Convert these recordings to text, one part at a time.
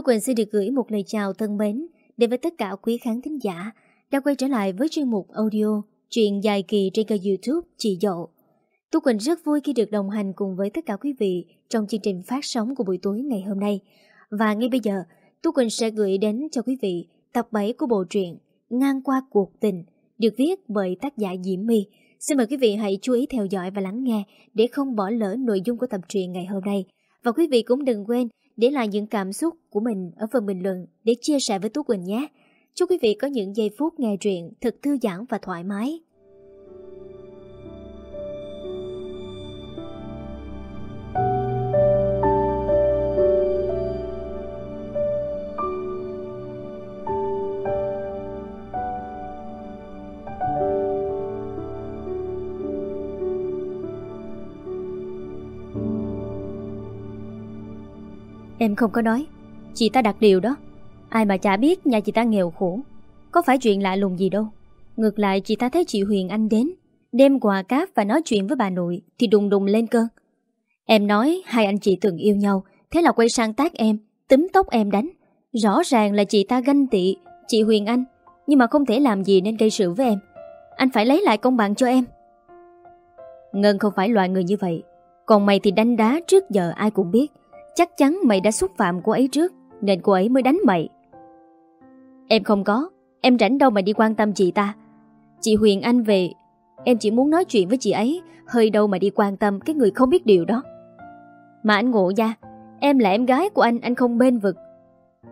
Tú Quỳnh xin được gửi một lời chào thân mến đến với tất cả quý khán thính giả đã quay trở lại với chuyên mục audio chuyện dài kỳ trên kênh youtube Chị Dậu. Tú Quỳnh rất vui khi được đồng hành cùng với tất cả quý vị trong chương trình phát sóng của buổi tối ngày hôm nay. Và ngay bây giờ, Tú Quỳnh sẽ gửi đến cho quý vị tập 7 của bộ truyện Ngang qua cuộc tình được viết bởi tác giả Diễm My. Xin mời quý vị hãy chú ý theo dõi và lắng nghe để không bỏ lỡ nội dung của tập truyện ngày hôm nay. Và quý vị cũng đừng quên để lại những cảm xúc của mình ở phần bình luận để chia sẻ với Tú Quỳnh nhé. Chúc quý vị có những giây phút nghe truyện thật thư giãn và thoải mái. Em không có nói. Chị ta đặt điều đó. Ai mà chả biết nhà chị ta nghèo khổ. Có phải chuyện lạ lùng gì đâu. Ngược lại, chị ta thấy chị Huyền Anh đến. Đem quà cáp và nói chuyện với bà nội, Thì đùng đùng lên cơn. Em nói, hai anh chị từng yêu nhau, Thế là quay sang tác em, Túm tóc em đánh. Rõ ràng là chị ta ganh tị, Chị Huyền Anh, Nhưng mà không thể làm gì nên gây sự với em. Anh phải lấy lại công bằng cho em. Ngân không phải loại người như vậy. Còn mày thì đánh đá trước giờ ai cũng biết. Chắc chắn mày đã xúc phạm cô ấy trước, Nên cô ấy mới đánh mày. Em không có, Em rảnh đâu mà đi quan tâm chị ta. Chị Huyền Anh về, Em chỉ muốn nói chuyện với chị ấy, Hơi đâu mà đi quan tâm cái người không biết điều đó. Mà anh ngộ ra Em là em gái của anh Anh không bên vực.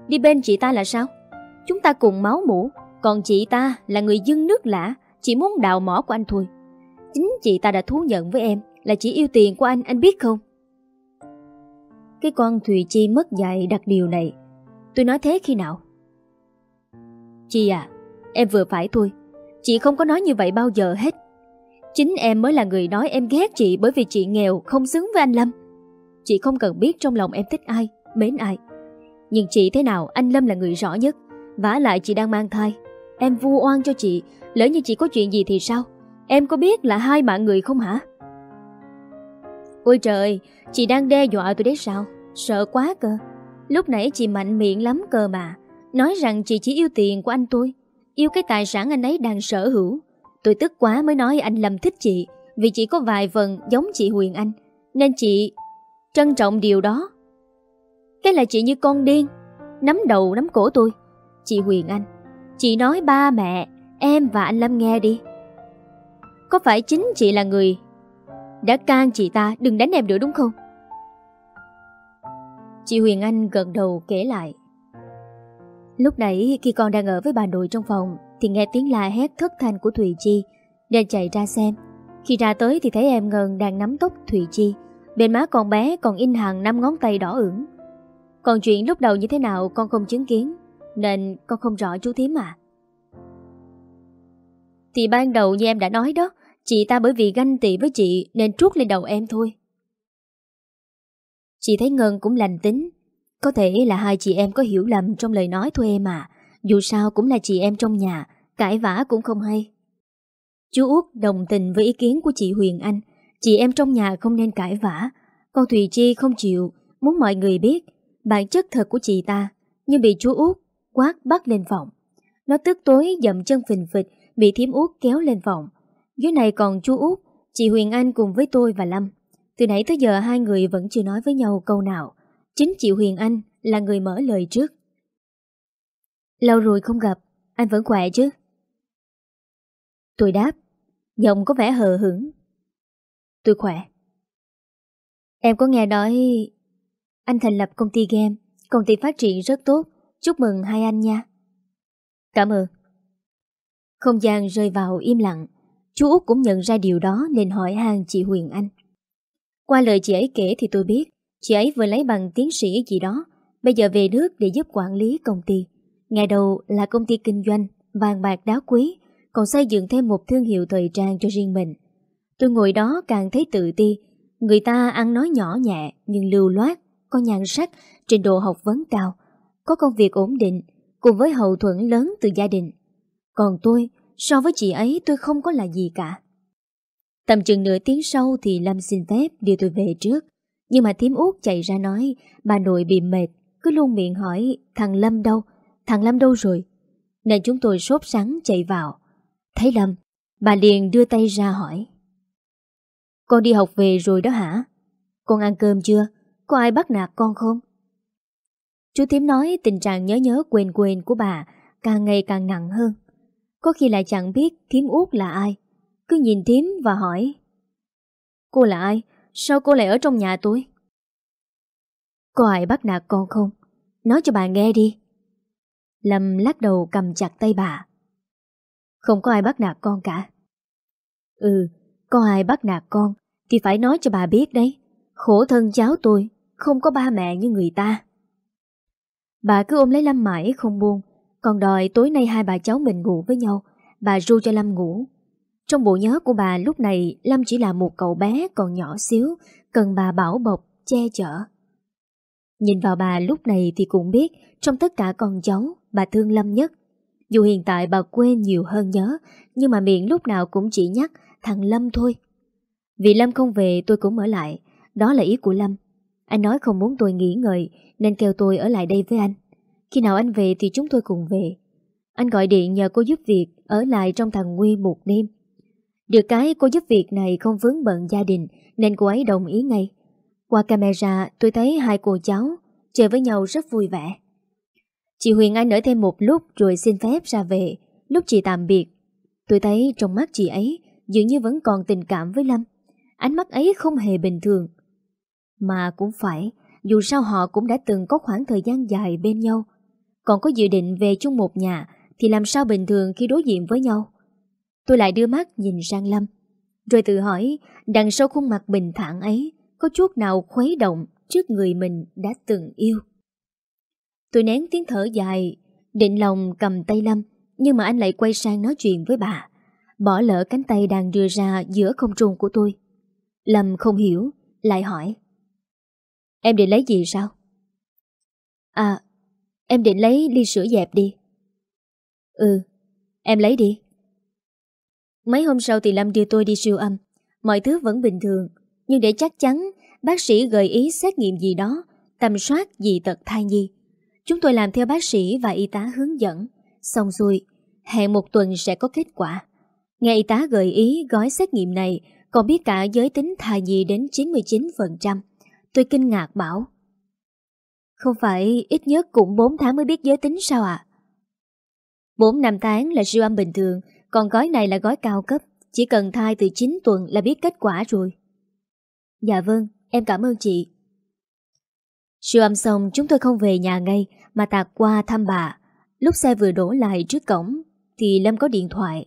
Đi bên chị ta là sao? Chúng ta cùng máu mũ Còn chị ta là người dưng nước lạ Chỉ muốn đào mỏ của anh thôi. Chính chị ta đã thú nhận với em Là chỉ yêu tiền của anh Anh biết không? Cái con Thùy Chi mất dạy đặt điều này. Tôi nói thế khi nào? Chi à Em vừa phải thôi. Chị không có nói như vậy bao giờ hết. Chính em mới là người nói em ghét chị Bởi vì chị nghèo, không xứng với anh Lâm. Chị không cần biết trong lòng em thích ai, Mến ai. Nhưng chị thế nào, anh Lâm là người rõ nhất. Vả lại chị đang mang thai. Em vu oan cho chị. Lỡ như chị có chuyện gì thì sao? Em có biết là hai mạng người không hả? Ôi trời, Chị đang đe dọa tôi đấy sao? Sợ quá cơ. Lúc nãy chị mạnh miệng lắm cơ mà. Nói rằng chị chỉ yêu tiền của anh tôi. Yêu cái tài sản anh ấy đang sở hữu. Tôi tức quá mới nói anh Lâm thích chị, Vì chị có vài phần giống chị Huyền Anh. Nên chị trân trọng điều đó. Cái là chị như con điên, Nắm đầu nắm cổ tôi. Chị Huyền Anh, Chị nói ba mẹ, Em và anh Lâm nghe đi. Có phải chính chị là người đã can chị ta đừng đánh em nữa đúng không? Chị Huyền Anh gật đầu kể lại. Lúc nãy khi con đang ở với bà nội trong phòng Thì nghe tiếng la hét thất thanh của Thùy Chi, Nên chạy ra xem. Khi ra tới thì thấy em Ngân đang nắm tóc Thùy Chi, Bên má con bé còn in hàng năm ngón tay đỏ ửng. Còn chuyện lúc đầu như thế nào con không chứng kiến, Nên con không rõ chú thím à Thì ban đầu như em đã nói đó Chị ta bởi vì ganh tị với chị Nên trút lên đầu em thôi. Chị thấy Ngân cũng lành tính. Có thể là hai chị em có hiểu lầm trong lời nói thôi em à. Dù sao cũng là chị em trong nhà, Cãi vã cũng không hay. Chú Út đồng tình với ý kiến của chị Huyền Anh. Chị em trong nhà không nên cãi vã. Con Thùy Chi không chịu, Muốn mọi người biết Bản chất thật của chị ta. Nhưng bị chú Út quát bắt lên phòng. Nó tức tối dậm chân phình phịch, Bị thiếm út kéo lên phòng. Dưới này còn chú Út Chị Huyền Anh cùng với tôi và Lâm từ nãy tới giờ hai người vẫn chưa nói với nhau câu nào. Chính chị Huyền Anh là người mở lời trước. Lâu rồi không gặp, anh vẫn khỏe chứ? Tôi đáp, giọng có vẻ hờ hững. Tôi khỏe. Em có nghe nói anh thành lập công ty game, công ty phát triển rất tốt, chúc mừng hai anh nha. Cảm ơn. Không gian rơi vào im lặng, chú Út cũng nhận ra điều đó nên hỏi hàng chị Huyền Anh. Qua lời chị ấy kể thì tôi biết, Chị ấy vừa lấy bằng tiến sĩ gì đó, Bây giờ về nước để giúp quản lý công ty. Ngày đầu là công ty kinh doanh, Vàng bạc đá quý, Còn xây dựng thêm một thương hiệu thời trang cho riêng mình. Tôi ngồi đó càng thấy tự ti, Người ta ăn nói nhỏ nhẹ Nhưng lưu loát, Có nhan sắc, Trình độ học vấn cao, Có công việc ổn định, Cùng với hậu thuẫn lớn từ gia đình. Còn tôi So với chị ấy tôi không có là gì cả Tầm chừng nửa tiếng sau thì Lâm xin phép đưa tôi về trước. Nhưng mà thím út chạy ra nói bà nội bị mệt, Cứ luôn miệng hỏi thằng Lâm đâu, thằng Lâm đâu rồi? Nên chúng tôi sốt sắng chạy vào. Thấy Lâm, bà liền đưa tay ra hỏi. Con đi học về rồi đó hả? Con ăn cơm chưa? Có ai bắt nạt con không? Chú thím nói tình trạng nhớ nhớ quên quên của bà càng ngày càng nặng hơn. Có khi lại chẳng biết Thím út là ai. Cứ nhìn Thím và hỏi. Cô là ai? Sao cô lại ở trong nhà tôi? Có ai bắt nạt con không? Nói cho bà nghe đi. Lâm lắc đầu cầm chặt tay bà. Không có ai bắt nạt con cả. Ừ, có ai bắt nạt con thì phải nói cho bà biết đấy. Khổ thân cháu tôi, không có ba mẹ như người ta. Bà cứ ôm lấy Lâm mãi không buông, còn đòi tối nay hai bà cháu mình ngủ với nhau. Bà ru cho Lâm ngủ. Trong bộ nhớ của bà lúc này Lâm chỉ là một cậu bé còn nhỏ xíu, cần bà bảo bọc, che chở. Nhìn vào bà lúc này thì cũng biết trong tất cả con cháu, bà thương Lâm nhất. Dù hiện tại bà quên nhiều hơn nhớ, nhưng mà miệng lúc nào cũng chỉ nhắc thằng Lâm thôi. Vì Lâm không về tôi cũng ở lại, đó là ý của Lâm. Anh nói không muốn tôi nghỉ ngơi nên kêu tôi ở lại đây với anh. Khi nào anh về thì chúng tôi cùng về. Anh gọi điện nhờ cô giúp việc ở lại trong thằng Nguy một đêm. Được cái cô giúp việc này không vướng bận gia đình nên cô ấy đồng ý ngay. Qua camera tôi thấy hai cô cháu chơi với nhau rất vui vẻ. Chị Huyền Anh ở thêm một lúc rồi xin phép ra về. Lúc chị tạm biệt, tôi thấy trong mắt chị ấy dường như vẫn còn tình cảm với Lâm. Ánh mắt ấy không hề bình thường. Mà cũng phải, dù sao họ cũng đã từng có khoảng thời gian dài bên nhau. Còn có dự định về chung một nhà thì làm sao bình thường khi đối diện với nhau. Tôi lại đưa mắt nhìn sang Lâm, rồi tự hỏi đằng sau khuôn mặt bình thản ấy có chút nào khuấy động trước người mình đã từng yêu. Tôi nén tiếng thở dài, định lòng cầm tay Lâm, nhưng mà anh lại quay sang nói chuyện với bà, bỏ lỡ cánh tay đang đưa ra giữa không trung của tôi. Lâm không hiểu, lại hỏi. Em định lấy gì sao? À, em định lấy ly sữa dẹp đi. Ừ, em lấy đi. Mấy hôm sau thì Lâm đưa tôi đi siêu âm. Mọi thứ vẫn bình thường, nhưng để chắc chắn, bác sĩ gợi ý xét nghiệm gì đó, tầm soát dị tật thai nhi. Chúng tôi làm theo bác sĩ và y tá hướng dẫn. Xong xuôi, hẹn một tuần sẽ có kết quả. Nghe y tá gợi ý gói xét nghiệm này còn biết cả giới tính thai nhi đến 99%. Tôi kinh ngạc bảo. Không phải ít nhất cũng 4 tháng mới biết giới tính sao ạ? À? 4 năm tháng là siêu âm bình thường, còn gói này là gói cao cấp. Chỉ cần thai từ 9 tuần là biết kết quả rồi. Dạ vâng, em cảm ơn chị. Siêu âm xong chúng tôi không về nhà ngay mà tạt qua thăm bà. Lúc xe vừa đổ lại trước cổng thì Lâm có điện thoại.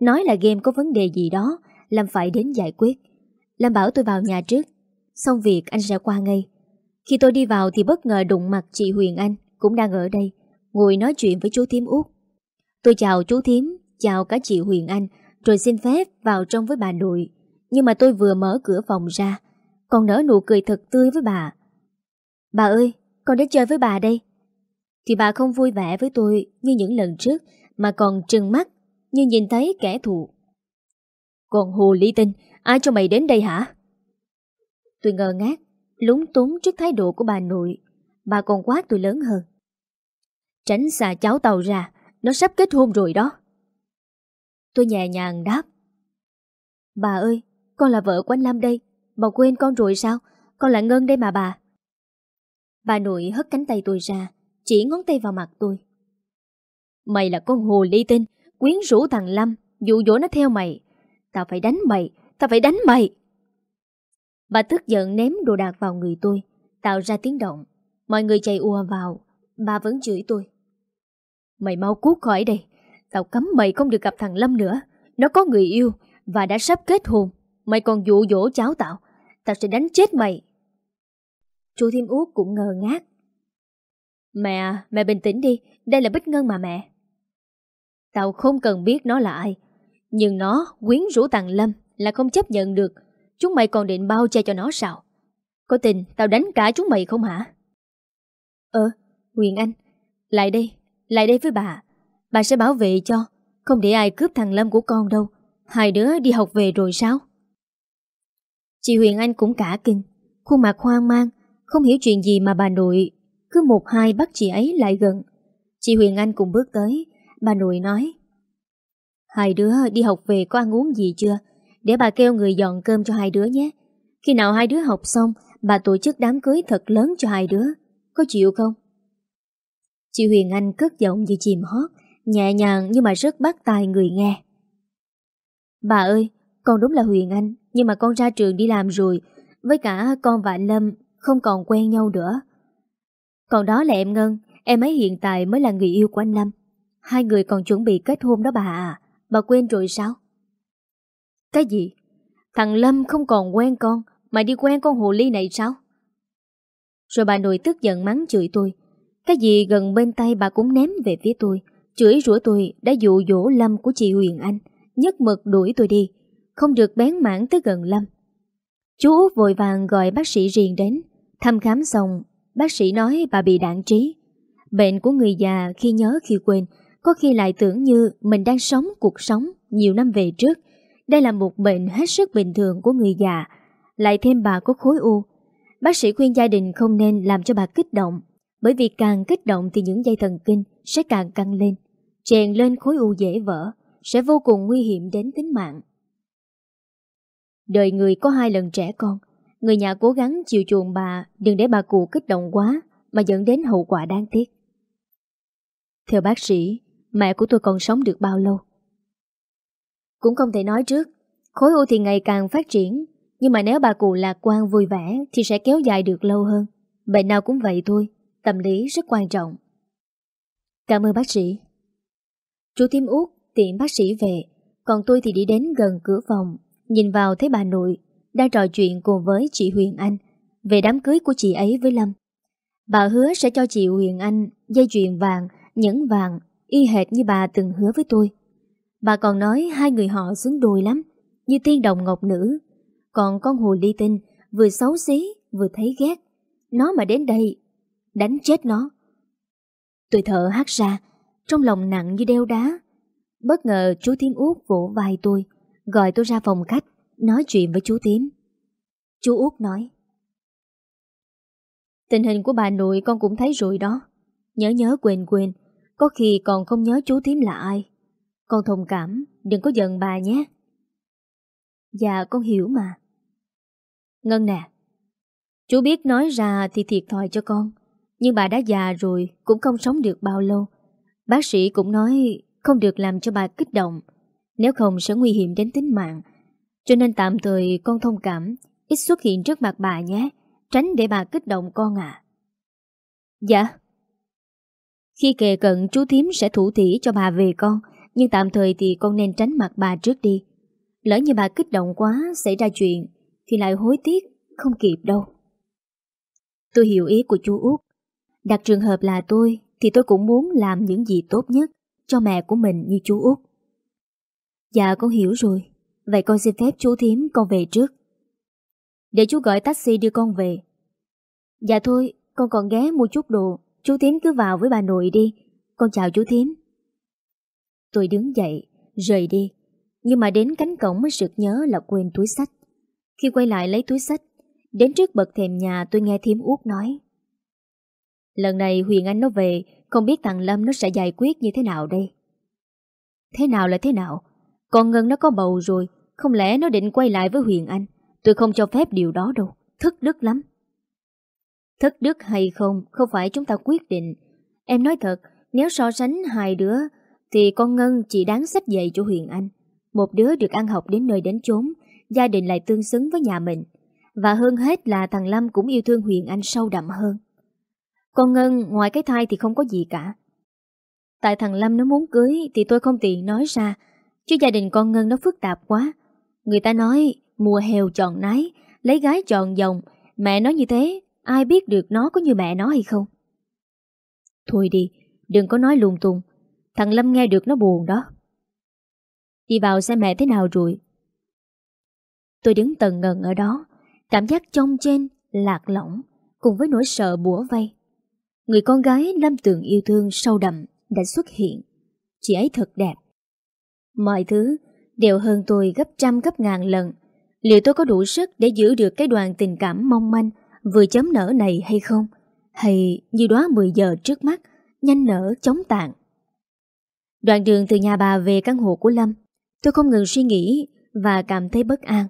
Nói là game có vấn đề gì đó, Lâm phải đến giải quyết. Lâm bảo tôi vào nhà trước, xong việc anh sẽ qua ngay. Khi tôi đi vào thì bất ngờ đụng mặt chị Huyền Anh cũng đang ở đây, ngồi nói chuyện với chú Thiếm Út. Tôi chào chú Thiếm, chào cả chị Huyền Anh, rồi xin phép vào trong với bà nội. Nhưng mà tôi vừa mở cửa phòng ra, còn nở nụ cười thật tươi với bà. Bà ơi, con đến chơi với bà đây. Thì bà không vui vẻ với tôi như những lần trước, mà còn trừng mắt như nhìn thấy kẻ thù. Còn hồ ly tinh, ai cho mày đến đây hả? Tôi ngờ ngác, lúng túng trước thái độ của bà nội. Bà còn quát tôi lớn hơn. Tránh xa cháu tàu ra, nó sắp kết hôn rồi đó. Tôi nhẹ nhàng đáp. Bà ơi, con là vợ của anh Lâm đây. Bà quên con rồi sao? Con là Ngân đây mà bà. Bà nội hất cánh tay tôi ra, chỉ ngón tay vào mặt tôi. Mày là con hồ ly tinh, quyến rũ thằng Lâm, dụ dỗ nó theo mày. Tao phải đánh mày, tao phải đánh mày. Bà tức giận ném đồ đạc vào người tôi, tạo ra tiếng động. Mọi người chạy ùa vào, bà vẫn chửi tôi. Mày mau cút khỏi đây, tao cấm mày không được gặp thằng Lâm nữa. Nó có người yêu và đã sắp kết hôn. Mày còn dụ dỗ cháu tao, tao sẽ đánh chết mày. Chú Thiêm Út cũng ngờ ngác. Mẹ, mẹ bình tĩnh đi, đây là Bích Ngân mà mẹ. Tao không cần biết nó là ai, nhưng nó quyến rũ thằng Lâm là không chấp nhận được. Chúng mày còn định bao che cho nó sao? Có tình tao đánh cả chúng mày không hả? Ờ, Huyền Anh, lại đây, lại đây với bà. Bà sẽ bảo vệ cho, không để ai cướp thằng Lâm của con đâu. Hai đứa đi học về rồi sao? Chị Huyền Anh cũng cả kinh, khuôn mặt hoang mang, không hiểu chuyện gì mà bà nội Cứ một hai bắt chị ấy lại gần Chị Huyền Anh cũng bước tới Bà nội nói Hai đứa đi học về có ăn uống gì chưa để bà kêu người dọn cơm cho hai đứa nhé. Khi nào hai đứa học xong, Bà tổ chức đám cưới thật lớn cho hai đứa. Có chịu không? Chị Huyền Anh cất giọng như chìm hót, Nhẹ nhàng nhưng mà rất bắt tai người nghe. Bà ơi, Con đúng là Huyền Anh, Nhưng mà con ra trường đi làm rồi, Với cả con và anh Lâm Không còn quen nhau nữa. Còn đó là em Ngân, Em ấy hiện tại mới là người yêu của anh Lâm. Hai người còn chuẩn bị kết hôn đó bà à. Bà quên rồi sao? Cái gì? Thằng Lâm không còn quen con, Mà đi quen con hồ ly này sao? Rồi bà nội tức giận mắng chửi tôi. Cái gì gần bên tay bà cũng ném về phía tôi. Chửi rủa tôi đã dụ dỗ Lâm của chị Huyền Anh, Nhất mực đuổi tôi đi. Không được bén mảng tới gần Lâm. Chú Út vội vàng gọi bác sĩ riêng đến. Thăm khám xong, Bác sĩ nói bà bị đạn trí. Bệnh của người già khi nhớ khi quên, Có khi lại tưởng như mình đang sống cuộc sống nhiều năm về trước. Đây là một bệnh hết sức bình thường của người già. Lại thêm bà có khối u. Bác sĩ khuyên gia đình không nên làm cho bà kích động Bởi vì càng kích động thì những dây thần kinh sẽ càng căng lên. Chèn lên khối u dễ vỡ Sẽ vô cùng nguy hiểm đến tính mạng. Đời người có hai lần trẻ con. Người nhà cố gắng chiều chuộng bà Đừng để bà cụ kích động quá Mà dẫn đến hậu quả đáng tiếc. Theo bác sĩ, mẹ của tôi còn sống được bao lâu? Cũng không thể nói trước, khối u thì ngày càng phát triển, nhưng mà nếu bà cụ lạc quan vui vẻ thì sẽ kéo dài được lâu hơn. Bệnh nào cũng vậy thôi, tâm lý rất quan trọng. Cảm ơn bác sĩ. Chú Tiêm út tiện bác sĩ về, còn tôi thì đi đến gần cửa phòng, nhìn vào thấy bà nội đang trò chuyện cùng với chị Huyền Anh về đám cưới của chị ấy với Lâm. Bà hứa sẽ cho chị Huyền Anh dây chuyền vàng nhẫn vàng, y hệt như bà từng hứa với tôi. Bà còn nói hai người họ xứng đôi lắm, như tiên đồng ngọc nữ. Còn con hồ ly tinh vừa xấu xí, vừa thấy ghét. Nó mà đến đây, đánh chết nó. Tôi thở hát ra, trong lòng nặng như đeo đá. Bất ngờ chú Tím Út vỗ vai tôi, gọi tôi ra phòng khách, nói chuyện với chú Tím. Chú Út nói. Tình hình của bà nội con cũng thấy rồi đó. Nhớ nhớ quên quên, có khi còn không nhớ chú tím là ai con thông cảm, Đừng có giận bà nhé. Dạ con hiểu mà. Ngân nè, Chú biết nói ra thì thiệt thòi cho con, Nhưng bà đã già rồi, Cũng không sống được bao lâu. Bác sĩ cũng nói Không được làm cho bà kích động, Nếu không sẽ nguy hiểm đến tính mạng. Cho nên tạm thời con thông cảm, Ít xuất hiện trước mặt bà nhé, Tránh để bà kích động con à Dạ. Khi kề cận, chú thím sẽ thủ thỉ cho bà về con. Nhưng tạm thời thì con nên tránh mặt bà trước đi. Lỡ như bà kích động quá, Xảy ra chuyện, Thì lại hối tiếc, Không kịp đâu. Tôi hiểu ý của chú Út. Đặt trường hợp là tôi, Thì tôi cũng muốn làm những gì tốt nhất Cho mẹ của mình như chú Út. Dạ con hiểu rồi. Vậy con xin phép chú thím con về trước. Để chú gọi taxi đưa con về. Dạ thôi, Con còn ghé mua chút đồ. Chú thím cứ vào với bà nội đi. Con chào chú thím. Tôi đứng dậy, rời đi. Nhưng mà đến cánh cổng mới sực nhớ là quên túi sách. Khi quay lại lấy túi sách Đến trước bậc thềm nhà tôi nghe Thiếm út nói. Lần này Huyền Anh nó về Không biết thằng Lâm nó sẽ giải quyết như thế nào đây? Thế nào là thế nào? Còn Ngân nó có bầu rồi Không lẽ nó định quay lại với Huyền Anh? Tôi không cho phép điều đó đâu thất đức lắm. Thất đức hay không Không phải chúng ta quyết định. Em nói thật Nếu so sánh hai đứa thì con Ngân chỉ đáng sách dạy cho Huyền Anh. Một đứa được ăn học đến nơi đến chốn, Gia đình lại tương xứng với nhà mình. Và hơn hết là thằng Lâm cũng yêu thương Huyền Anh sâu đậm hơn. Con Ngân, ngoài cái thai thì không có gì cả. Tại thằng Lâm nó muốn cưới Thì tôi không tiện nói ra, Chứ gia đình con Ngân nó phức tạp quá. Người ta nói, mùa heo chọn nái, Lấy gái chọn dòng. Mẹ nói như thế, Ai biết được nó có như mẹ nó hay không? Thôi đi, Đừng có nói lung tung. Thằng Lâm nghe được nó buồn đó. Đi vào xem mẹ thế nào rồi. Tôi đứng tần ngần ở đó Cảm giác trong trên Lạc lõng Cùng với nỗi sợ bủa vây. Người con gái Lâm Tường yêu thương sâu đậm Đã xuất hiện. Chị ấy thật đẹp. Mọi thứ đều hơn tôi gấp trăm gấp ngàn lần. Liệu tôi có đủ sức để giữ được cái đoàn tình cảm mong manh vừa chấm nở này hay không? hay như đóa 10 giờ trước mắt, nhanh nở chóng tàn. Đoạn đường từ nhà bà về căn hộ của Lâm, tôi không ngừng suy nghĩ và cảm thấy bất an.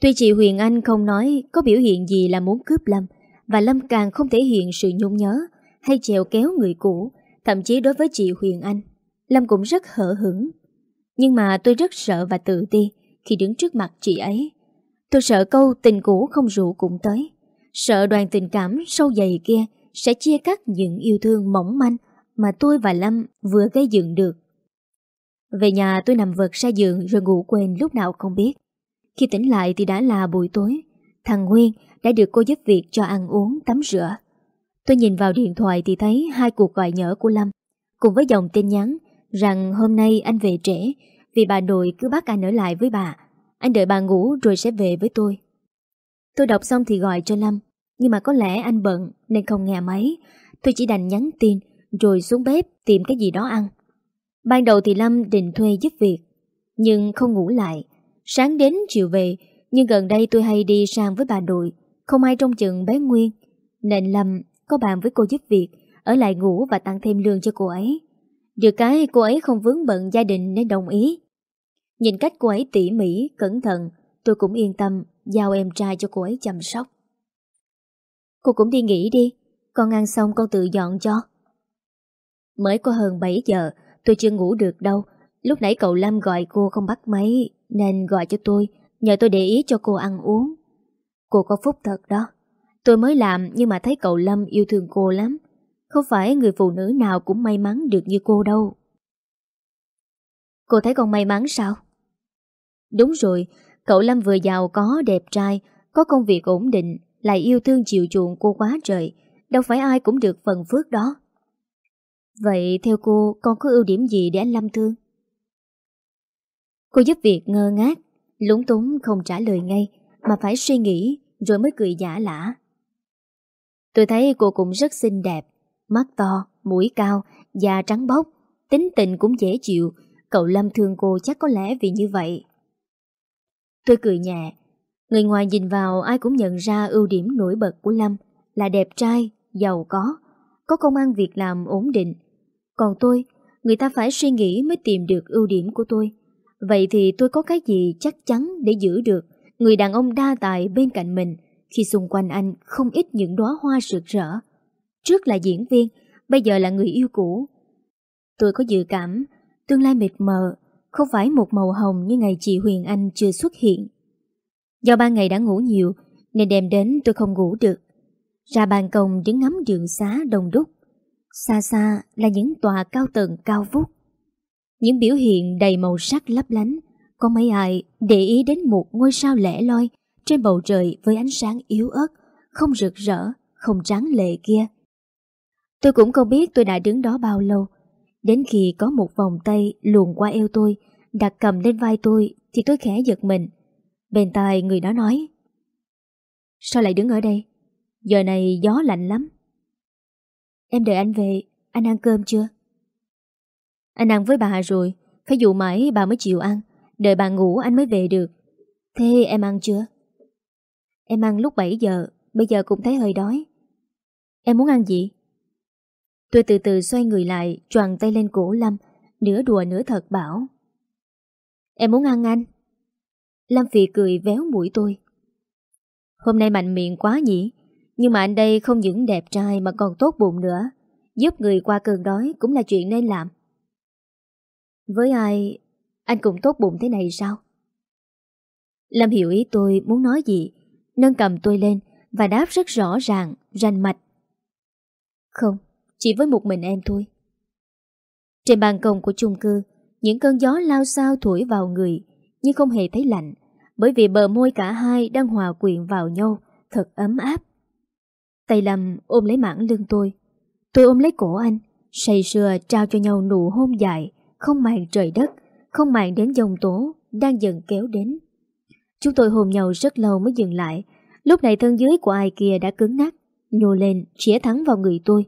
Tuy chị Huyền Anh không nói có biểu hiện gì là muốn cướp Lâm, và Lâm càng không thể hiện sự nhung nhớ hay chèo kéo người cũ, thậm chí đối với chị Huyền Anh, Lâm cũng rất hở hững. Nhưng mà tôi rất sợ và tự ti khi đứng trước mặt chị ấy. Tôi sợ câu tình cũ không rượu cũng tới. Sợ đoàn tình cảm sâu dày kia sẽ chia cắt những yêu thương mỏng manh mà tôi và Lâm vừa gây dựng được. Về nhà tôi nằm vật ra giường rồi ngủ quên lúc nào không biết. Khi tỉnh lại thì đã là buổi tối. Thằng Nguyên đã được cô giúp việc cho ăn uống, tắm rửa. Tôi nhìn vào điện thoại thì thấy hai cuộc gọi nhỡ của Lâm, cùng với dòng tin nhắn rằng hôm nay anh về trễ vì bà nội cứ bắt anh ở lại với bà. Anh đợi bà ngủ rồi sẽ về với tôi. Tôi đọc xong thì gọi cho Lâm, nhưng mà có lẽ anh bận nên không nghe máy. Tôi chỉ đành nhắn tin rồi xuống bếp tìm cái gì đó ăn. Ban đầu thì Lâm định thuê giúp việc, nhưng không ngủ lại. Sáng đến chiều về, nhưng gần đây tôi hay đi sang với bà nội, không ai trông chừng bé Nguyên. Nên Lâm có bàn với cô giúp việc, ở lại ngủ và tăng thêm lương cho cô ấy. Được cái cô ấy không vướng bận gia đình nên đồng ý. Nhìn cách cô ấy tỉ mỉ, cẩn thận, tôi cũng yên tâm giao em trai cho cô ấy chăm sóc. Cô cũng đi nghỉ đi, con ăn xong con tự dọn cho. Mới có hơn 7 giờ, tôi chưa ngủ được đâu. Lúc nãy cậu Lâm gọi cô không bắt máy, nên gọi cho tôi, nhờ tôi để ý cho cô ăn uống. Cô có phúc thật đó. Tôi mới làm nhưng mà thấy cậu Lâm yêu thương cô lắm. Không phải người phụ nữ nào cũng may mắn được như cô đâu. Cô thấy con may mắn sao? Đúng rồi, cậu Lâm vừa giàu có, đẹp trai, có công việc ổn định, lại yêu thương chịu chuộng cô quá trời. Đâu phải ai cũng được phần phước đó. Vậy theo cô, con có ưu điểm gì để anh Lâm thương? Cô giúp việc ngơ ngác, lúng túng không trả lời ngay, mà phải suy nghĩ rồi mới cười giả lả. Tôi thấy cô cũng rất xinh đẹp, mắt to, mũi cao, da trắng bóc, tính tình cũng dễ chịu, cậu Lâm thương cô chắc có lẽ vì như vậy. Tôi cười nhẹ, người ngoài nhìn vào ai cũng nhận ra ưu điểm nổi bật của Lâm là đẹp trai, giàu có, có công ăn việc làm ổn định. Còn tôi, người ta phải suy nghĩ mới tìm được ưu điểm của tôi. Vậy thì tôi có cái gì chắc chắn để giữ được người đàn ông đa tài bên cạnh mình khi xung quanh anh không ít những đóa hoa rực rỡ. Trước là diễn viên, bây giờ là người yêu cũ. Tôi có dự cảm, tương lai mịt mờ, không phải một màu hồng như ngày chị Huyền Anh chưa xuất hiện. Do ba ngày đã ngủ nhiều, nên đêm đến tôi không ngủ được. Ra ban công đứng ngắm đường xá đông đúc. Xa xa là những tòa cao tầng cao vút. Những biểu hiện đầy màu sắc lấp lánh, có mấy ai để ý đến một ngôi sao lẻ loi trên bầu trời với ánh sáng yếu ớt, không rực rỡ, không trắng lệ kia. Tôi cũng không biết tôi đã đứng đó bao lâu. Đến khi có một vòng tay luồn qua eo tôi, đặt cầm lên vai tôi thì tôi khẽ giật mình. Bên tai người đó nói Sao lại đứng ở đây? Giờ này gió lạnh lắm. Em đợi anh về, anh ăn cơm chưa? Anh ăn với bà rồi, phải dụ mãi bà mới chịu ăn. Đợi bà ngủ anh mới về được. Thế em ăn chưa? Em ăn lúc 7 giờ. Bây giờ cũng thấy hơi đói. Em muốn ăn gì? Tôi từ từ xoay người lại Choàng tay lên cổ Lâm. Nửa đùa nửa thật bảo. Em muốn ăn anh. Lâm Phì cười véo mũi tôi. Hôm nay mạnh miệng quá nhỉ? Nhưng mà anh đây không những đẹp trai Mà còn tốt bụng nữa Giúp người qua cơn đói cũng là chuyện nên làm Với ai anh cũng tốt bụng thế này sao? Lâm hiểu ý tôi muốn nói gì, nâng cầm tôi lên và đáp rất rõ ràng, rành mạch. Không, chỉ với một mình em thôi. Trên ban công của chung cư, những cơn gió lao sao thổi vào người, nhưng không hề thấy lạnh, bởi vì bờ môi cả hai đang hòa quyện vào nhau, thật ấm áp. Tay Lâm ôm lấy mảng lưng tôi, tôi ôm lấy cổ anh, say sưa trao cho nhau nụ hôn dài, không màng trời đất, không màng đến dòng tố đang dần kéo đến. Chúng tôi hôn nhau rất lâu mới dừng lại. Lúc này thân dưới của ai kia đã cứng nát, nhô lên, chĩa thẳng vào người tôi.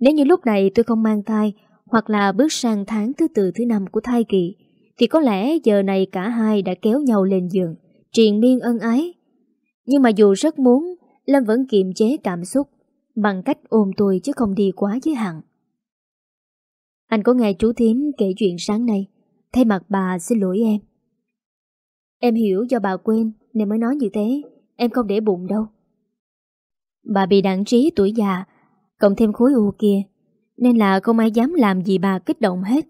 Nếu như lúc này tôi không mang thai, hoặc là bước sang tháng thứ tư thứ năm của thai kỳ, thì có lẽ giờ này cả hai đã kéo nhau lên giường, triền miên ân ái. Nhưng mà dù rất muốn, Lâm vẫn kiềm chế cảm xúc. bằng cách ôm tôi chứ không đi quá giới hạn. Anh có nghe chú thím kể chuyện sáng nay, thay mặt bà xin lỗi em. Em hiểu do bà quên nên mới nói như thế, em không để bụng đâu. Bà bị đảng trí tuổi già, cộng thêm khối u kia, nên là không ai dám làm gì bà kích động hết.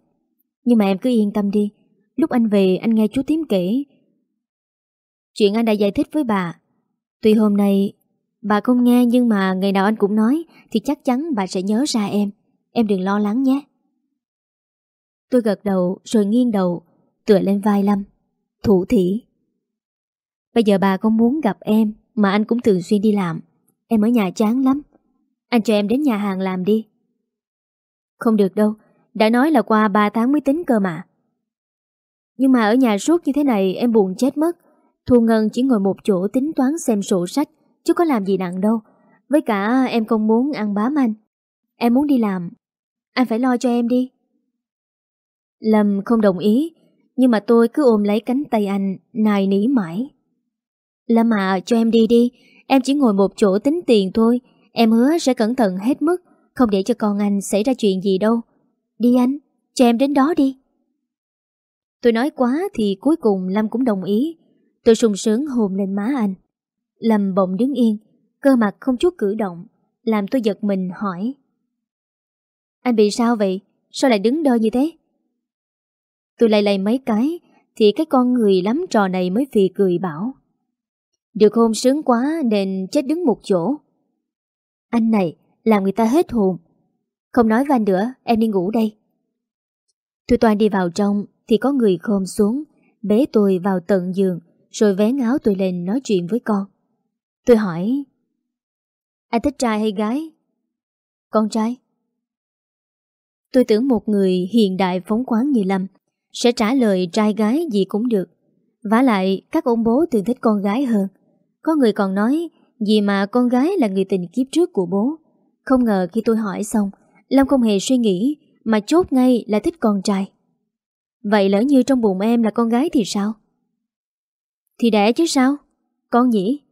Nhưng mà em cứ yên tâm đi, lúc anh về anh nghe chú thím kể. Chuyện anh đã giải thích với bà, tuy hôm nay bà không nghe nhưng mà ngày nào anh cũng nói thì chắc chắn bà sẽ nhớ ra em. Em đừng lo lắng nhé. Tôi gật đầu rồi nghiêng đầu, tựa lên vai Lâm. Thủ thỉ. Bây giờ bà không muốn gặp em mà anh cũng thường xuyên đi làm. Em ở nhà chán lắm. Anh cho em đến nhà hàng làm đi. Không được đâu, đã nói là qua 3 tháng mới tính cơ mà. Nhưng mà ở nhà suốt như thế này em buồn chết mất. Thu Ngân chỉ ngồi một chỗ tính toán xem sổ sách, chứ có làm gì nặng đâu. Với cả em không muốn ăn bám anh. Em muốn đi làm. Anh phải lo cho em đi. Lâm không đồng ý, nhưng mà tôi cứ ôm lấy cánh tay anh, nài nỉ mãi. Lâm à, cho em đi đi, em chỉ ngồi một chỗ tính tiền thôi, em hứa sẽ cẩn thận hết mức, không để cho con anh xảy ra chuyện gì đâu. Đi anh, cho em đến đó đi. Tôi nói quá thì cuối cùng Lâm cũng đồng ý. Tôi sung sướng hôn lên má anh. Lâm bỗng đứng yên, cơ mặt không chút cử động, làm tôi giật mình hỏi. Anh bị sao vậy? Sao lại đứng đơ như thế? Tôi lay lay mấy cái Thì cái con người lắm trò này mới phì cười bảo Được hôn sướng quá nên chết đứng một chỗ Anh này làm người ta hết hồn Không nói với anh nữa Em đi ngủ đây Tôi toàn đi vào trong Thì có người khom xuống Bế tôi vào tận giường Rồi vén áo tôi lên nói chuyện với con Tôi hỏi Anh thích trai hay gái? Con trai Tôi tưởng một người hiện đại phóng khoáng như Lâm sẽ trả lời trai gái gì cũng được. vả lại, các ông bố thường thích con gái hơn. Có người còn nói, vì mà con gái là người tình kiếp trước của bố. Không ngờ khi tôi hỏi xong, Lâm không hề suy nghĩ, mà chốt ngay là thích con trai. Vậy lỡ như trong bụng em là con gái thì sao? Thì đẻ chứ sao? Con nhỉ?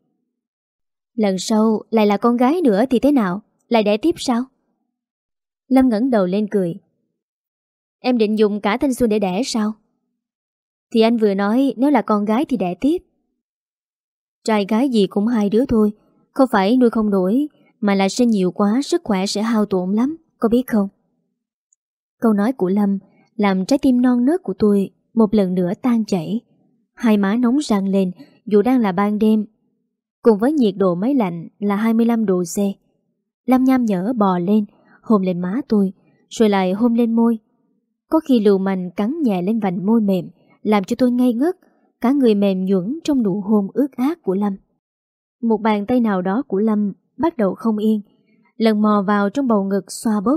Lần sau lại là con gái nữa thì thế nào? Lại đẻ tiếp sao? Lâm ngẩng đầu lên cười. Em định dùng cả thanh xuân để đẻ sao? Thì anh vừa nói nếu là con gái thì đẻ tiếp. Trai gái gì cũng hai đứa thôi, không phải nuôi không nổi, mà là sinh nhiều quá sức khỏe sẽ hao tổn lắm, có biết không? Câu nói của Lâm làm trái tim non nớt của tôi một lần nữa tan chảy. Hai má nóng răng lên dù đang là ban đêm, cùng với nhiệt độ máy lạnh là 25 độ C. Lâm nham nhở bò lên, hôn lên má tôi, rồi lại hôn lên môi, có khi lưu manh cắn nhẹ lên vành môi mềm, làm cho tôi ngây ngất, cả người mềm nhuẩn trong nụ hôn ướt át của Lâm. Một bàn tay nào đó của Lâm bắt đầu không yên, lần mò vào trong bầu ngực xoa bóp.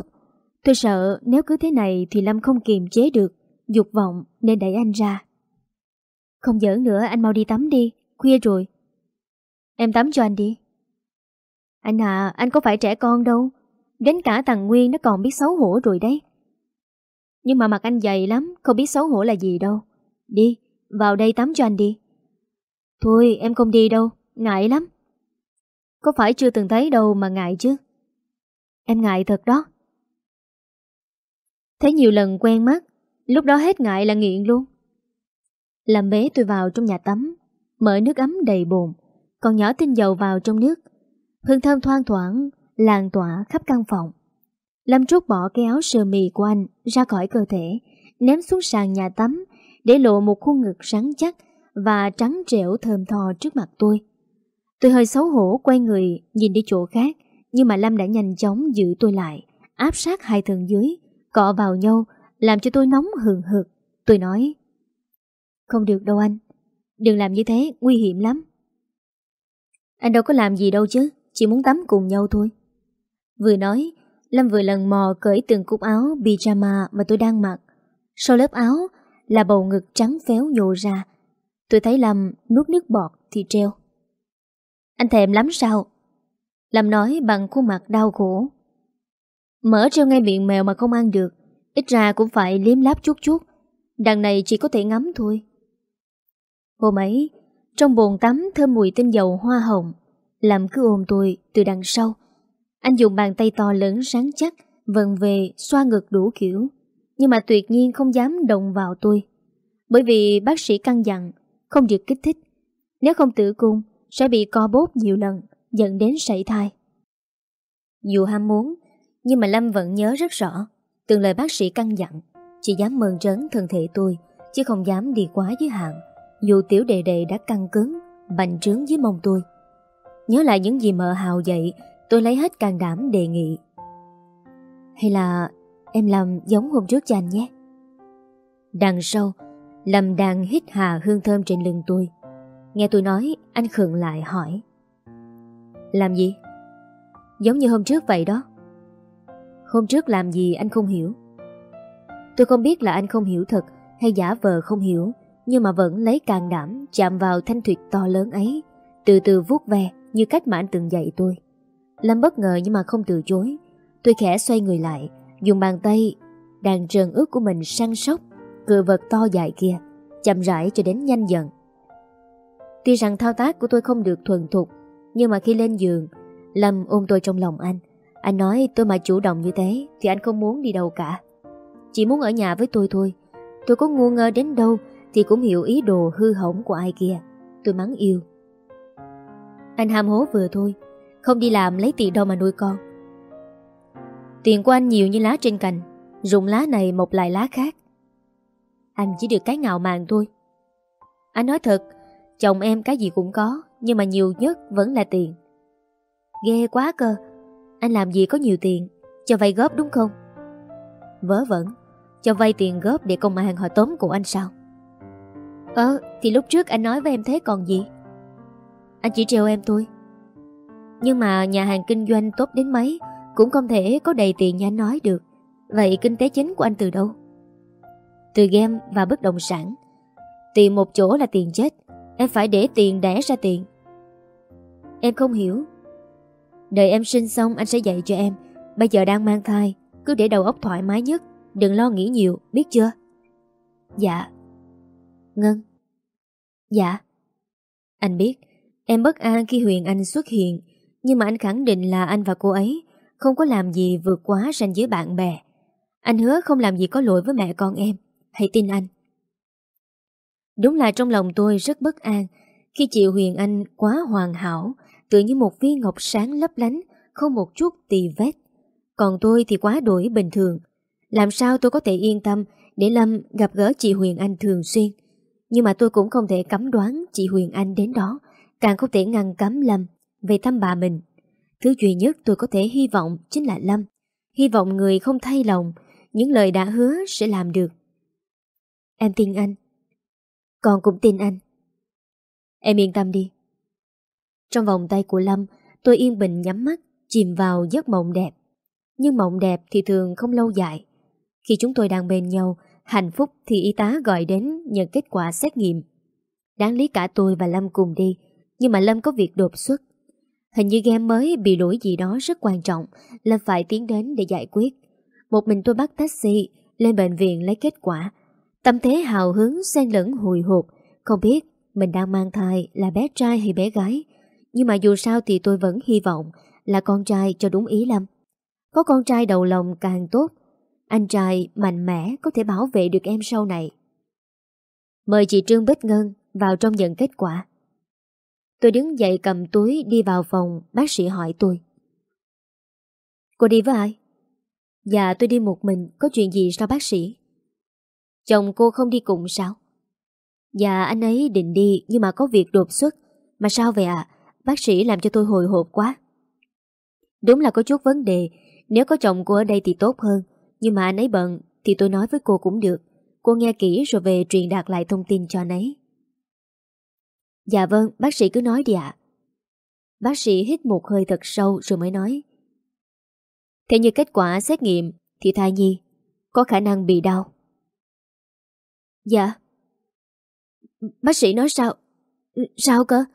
Tôi sợ nếu cứ thế này thì Lâm không kiềm chế được, dục vọng nên đẩy anh ra. Không giỡn nữa anh mau đi tắm đi, khuya rồi. Em tắm cho anh đi. Anh à, anh có phải trẻ con đâu. Đến cả thằng Nguyên nó còn biết xấu hổ rồi đấy. Nhưng mà mặt anh dày lắm Không biết xấu hổ là gì đâu. Đi, vào đây tắm cho anh đi. Thôi em không đi đâu Ngại lắm. Có phải chưa từng thấy đâu mà ngại chứ. Em ngại thật đó. Thấy nhiều lần quen mắt Lúc đó hết ngại là nghiện luôn. Làm bế tôi vào trong nhà tắm Mở nước ấm đầy bồn. Còn nhỏ tinh dầu vào trong nước Hương thơm thoang thoảng Làn tỏa khắp căn phòng Lâm Trúc bỏ cái áo sơ mì của anh ra khỏi cơ thể, ném xuống sàn nhà tắm, để lộ một khuôn ngực rắn chắc và trắng trẻo thơm tho trước mặt tôi. Tôi hơi xấu hổ quay người nhìn đi chỗ khác, nhưng mà Lâm đã nhanh chóng giữ tôi lại, áp sát hai thân dưới, cọ vào nhau, làm cho tôi nóng hừng hực. Tôi nói, không được đâu anh, đừng làm như thế, nguy hiểm lắm. Anh đâu có làm gì đâu chứ, chỉ muốn tắm cùng nhau thôi. Vừa nói, Lâm vừa lần mò cởi từng cúc áo pyjama mà tôi đang mặc. Sau lớp áo là bầu ngực trắng phéo nhô ra. Tôi thấy Lâm nuốt nước bọt thì treo. Anh thèm lắm sao? Lâm nói bằng khuôn mặt đau khổ. Mở treo ngay miệng mèo mà không ăn được. Ít ra cũng phải liếm láp chút chút. Đằng này chỉ có thể ngắm thôi. Hôm ấy, trong bồn tắm thơm mùi tinh dầu hoa hồng, Lâm cứ ôm tôi từ đằng sau. Anh dùng bàn tay to lớn sáng chắc Vần về xoa ngực đủ kiểu Nhưng mà tuyệt nhiên không dám động vào tôi. Bởi vì bác sĩ căn dặn Không được kích thích. Nếu không tử cung Sẽ bị co bốt nhiều lần Dẫn đến sảy thai. Dù ham muốn Nhưng mà Lâm vẫn nhớ rất rõ Từng lời bác sĩ căn dặn Chỉ dám mơn trớn thân thể tôi Chứ không dám đi quá giới hạn. Dù tiểu đệ đệ đã căng cứng, Bành trướng dưới mông tôi. Nhớ lại những gì mợ hào dậy Tôi lấy hết can đảm đề nghị. Hay là Em làm giống hôm trước cho anh nhé? Đằng sau, Lâm đang hít hà hương thơm trên lưng tôi. Nghe tôi nói, Anh khựng lại hỏi. Làm gì? Giống như hôm trước vậy đó. Hôm trước làm gì anh không hiểu. Tôi không biết là anh không hiểu thật Hay giả vờ không hiểu. Nhưng mà vẫn lấy can đảm Chạm vào thanh thuyệt to lớn ấy, Từ từ vuốt ve Như cách mà anh từng dạy tôi. Lâm bất ngờ nhưng mà không từ chối. Tôi khẽ xoay người lại, Dùng bàn tay Đàn trần ướt của mình săn sóc Cự vật to dài kia, Chậm rãi cho đến nhanh dần. Tuy rằng thao tác của tôi không được thuần thục, Nhưng mà khi lên giường, Lâm ôm tôi trong lòng anh. Anh nói, tôi mà chủ động như thế Thì anh không muốn đi đâu cả. Chỉ muốn ở nhà với tôi thôi. Tôi có ngu ngơ đến đâu thì cũng hiểu ý đồ hư hỏng của ai kia. Tôi mắng yêu. Anh ham hố vừa thôi, Không đi làm lấy tiền đâu mà nuôi con. Tiền của anh nhiều như lá trên cành, Rụng lá này một lại lá khác. Anh chỉ được cái ngạo mạn thôi. Anh nói thật, Chồng em cái gì cũng có, Nhưng mà nhiều nhất vẫn là tiền. Ghê quá cơ, Anh làm gì có nhiều tiền, Cho vay góp đúng không? Vớ vẩn, Cho vay tiền góp để công an họ tóm của anh sao? Ờ thì lúc trước anh nói với em thế còn gì? Anh chỉ trêu em thôi. Nhưng mà nhà hàng kinh doanh tốt đến mấy Cũng không thể có đầy tiền như anh nói được. Vậy kinh tế chính của anh từ đâu? Từ game và bất động sản. Tiền một chỗ là tiền chết. Em phải để tiền đẻ ra tiền. Em không hiểu. Đợi em sinh xong anh sẽ dạy cho em. Bây giờ đang mang thai Cứ để đầu óc thoải mái nhất. Đừng lo nghĩ nhiều, biết chưa? Dạ. Ngân. Dạ. Anh biết, Em bất an khi Huyền Anh xuất hiện, Nhưng mà anh khẳng định là anh và cô ấy Không có làm gì vượt quá ranh giới bạn bè. Anh hứa không làm gì có lỗi với mẹ con em. Hãy tin anh. Đúng là trong lòng tôi rất bất an Khi chị Huyền Anh quá hoàn hảo Tự như một viên ngọc sáng lấp lánh, Không một chút tì vết. Còn tôi thì quá đổi bình thường. Làm sao tôi có thể yên tâm Để Lâm gặp gỡ chị Huyền Anh thường xuyên? Nhưng mà tôi cũng không thể cấm đoán Chị Huyền Anh đến đó Càng không thể ngăn cấm Lâm Về thăm bà mình. Thứ duy nhất tôi có thể hy vọng chính là Lâm. Hy vọng người không thay lòng Những lời đã hứa sẽ làm được. Em tin anh. Con cũng tin anh. Em yên tâm đi. Trong vòng tay của Lâm, tôi yên bình nhắm mắt, chìm vào giấc mộng đẹp. Nhưng mộng đẹp thì thường không lâu dài. Khi chúng tôi đang bên nhau, hạnh phúc thì y tá gọi đến nhận kết quả xét nghiệm. Đáng lý cả tôi và Lâm cùng đi, nhưng mà Lâm có việc đột xuất. Hình như game mới bị lỗi gì đó rất quan trọng, Lâm phải tiến đến để giải quyết. Một mình tôi bắt taxi, lên bệnh viện lấy kết quả. Tâm thế hào hứng xen lẫn hồi hộp, không biết mình đang mang thai là bé trai hay bé gái. Nhưng mà dù sao thì tôi vẫn hy vọng là con trai cho đúng ý Lâm. Có con trai đầu lòng càng tốt. Anh trai mạnh mẽ có thể bảo vệ được em sau này. Mời chị Trương Bích Ngân vào trong nhận kết quả. Tôi đứng dậy cầm túi đi vào phòng, bác sĩ hỏi tôi. Cô đi với ai? Dạ tôi đi một mình, có chuyện gì sao bác sĩ? Chồng cô không đi cùng sao? Dạ anh ấy định đi nhưng mà có việc đột xuất. Mà sao vậy ạ? À? Bác sĩ làm cho tôi hồi hộp quá Đúng là có chút vấn đề Nếu có chồng cô ở đây thì tốt hơn nhưng mà anh ấy bận, Thì tôi nói với cô cũng được. Cô nghe kỹ rồi về truyền đạt lại thông tin cho anh ấy. Dạ vâng Bác sĩ cứ nói đi ạ. Bác sĩ hít một hơi thật sâu rồi mới nói. Thế như kết quả xét nghiệm, Thì thai nhi, Có khả năng bị đau. Dạ. Bác sĩ nói sao? Sao cơ?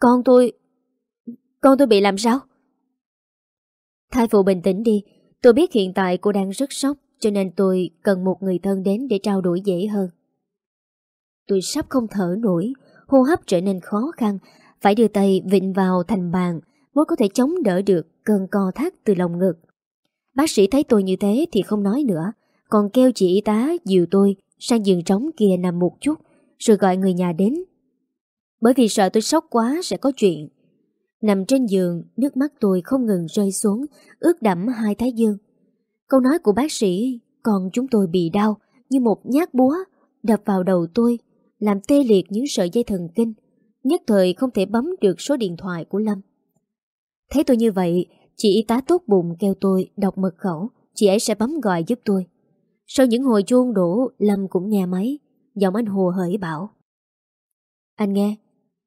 Con tôi... Con tôi bị làm sao? Thai phụ bình tĩnh đi. Tôi biết hiện tại cô đang rất sốc cho nên tôi cần một người thân đến để trao đổi dễ hơn. Tôi sắp không thở nổi, hô hấp trở nên khó khăn, phải đưa tay vịnh vào thành bàn mới có thể chống đỡ được cơn co thắt từ lòng ngực. Bác sĩ thấy tôi như thế thì không nói nữa, còn kêu chị y tá dìu tôi sang giường trống kia nằm một chút, rồi gọi người nhà đến. Bởi vì sợ tôi sốc quá sẽ có chuyện. Nằm trên giường, nước mắt tôi không ngừng rơi xuống, ướt đẫm hai thái dương. Câu nói của bác sĩ, còn chúng tôi bị đau như một nhát búa đập vào đầu tôi, làm tê liệt những sợi dây thần kinh, nhất thời không thể bấm được số điện thoại của Lâm. Thấy tôi như vậy, chị y tá tốt bụng kêu tôi đọc mật khẩu, chị ấy sẽ bấm gọi giúp tôi. Sau những hồi chuông đổ, Lâm cũng nghe máy, giọng anh hồ hởi bảo. Anh nghe,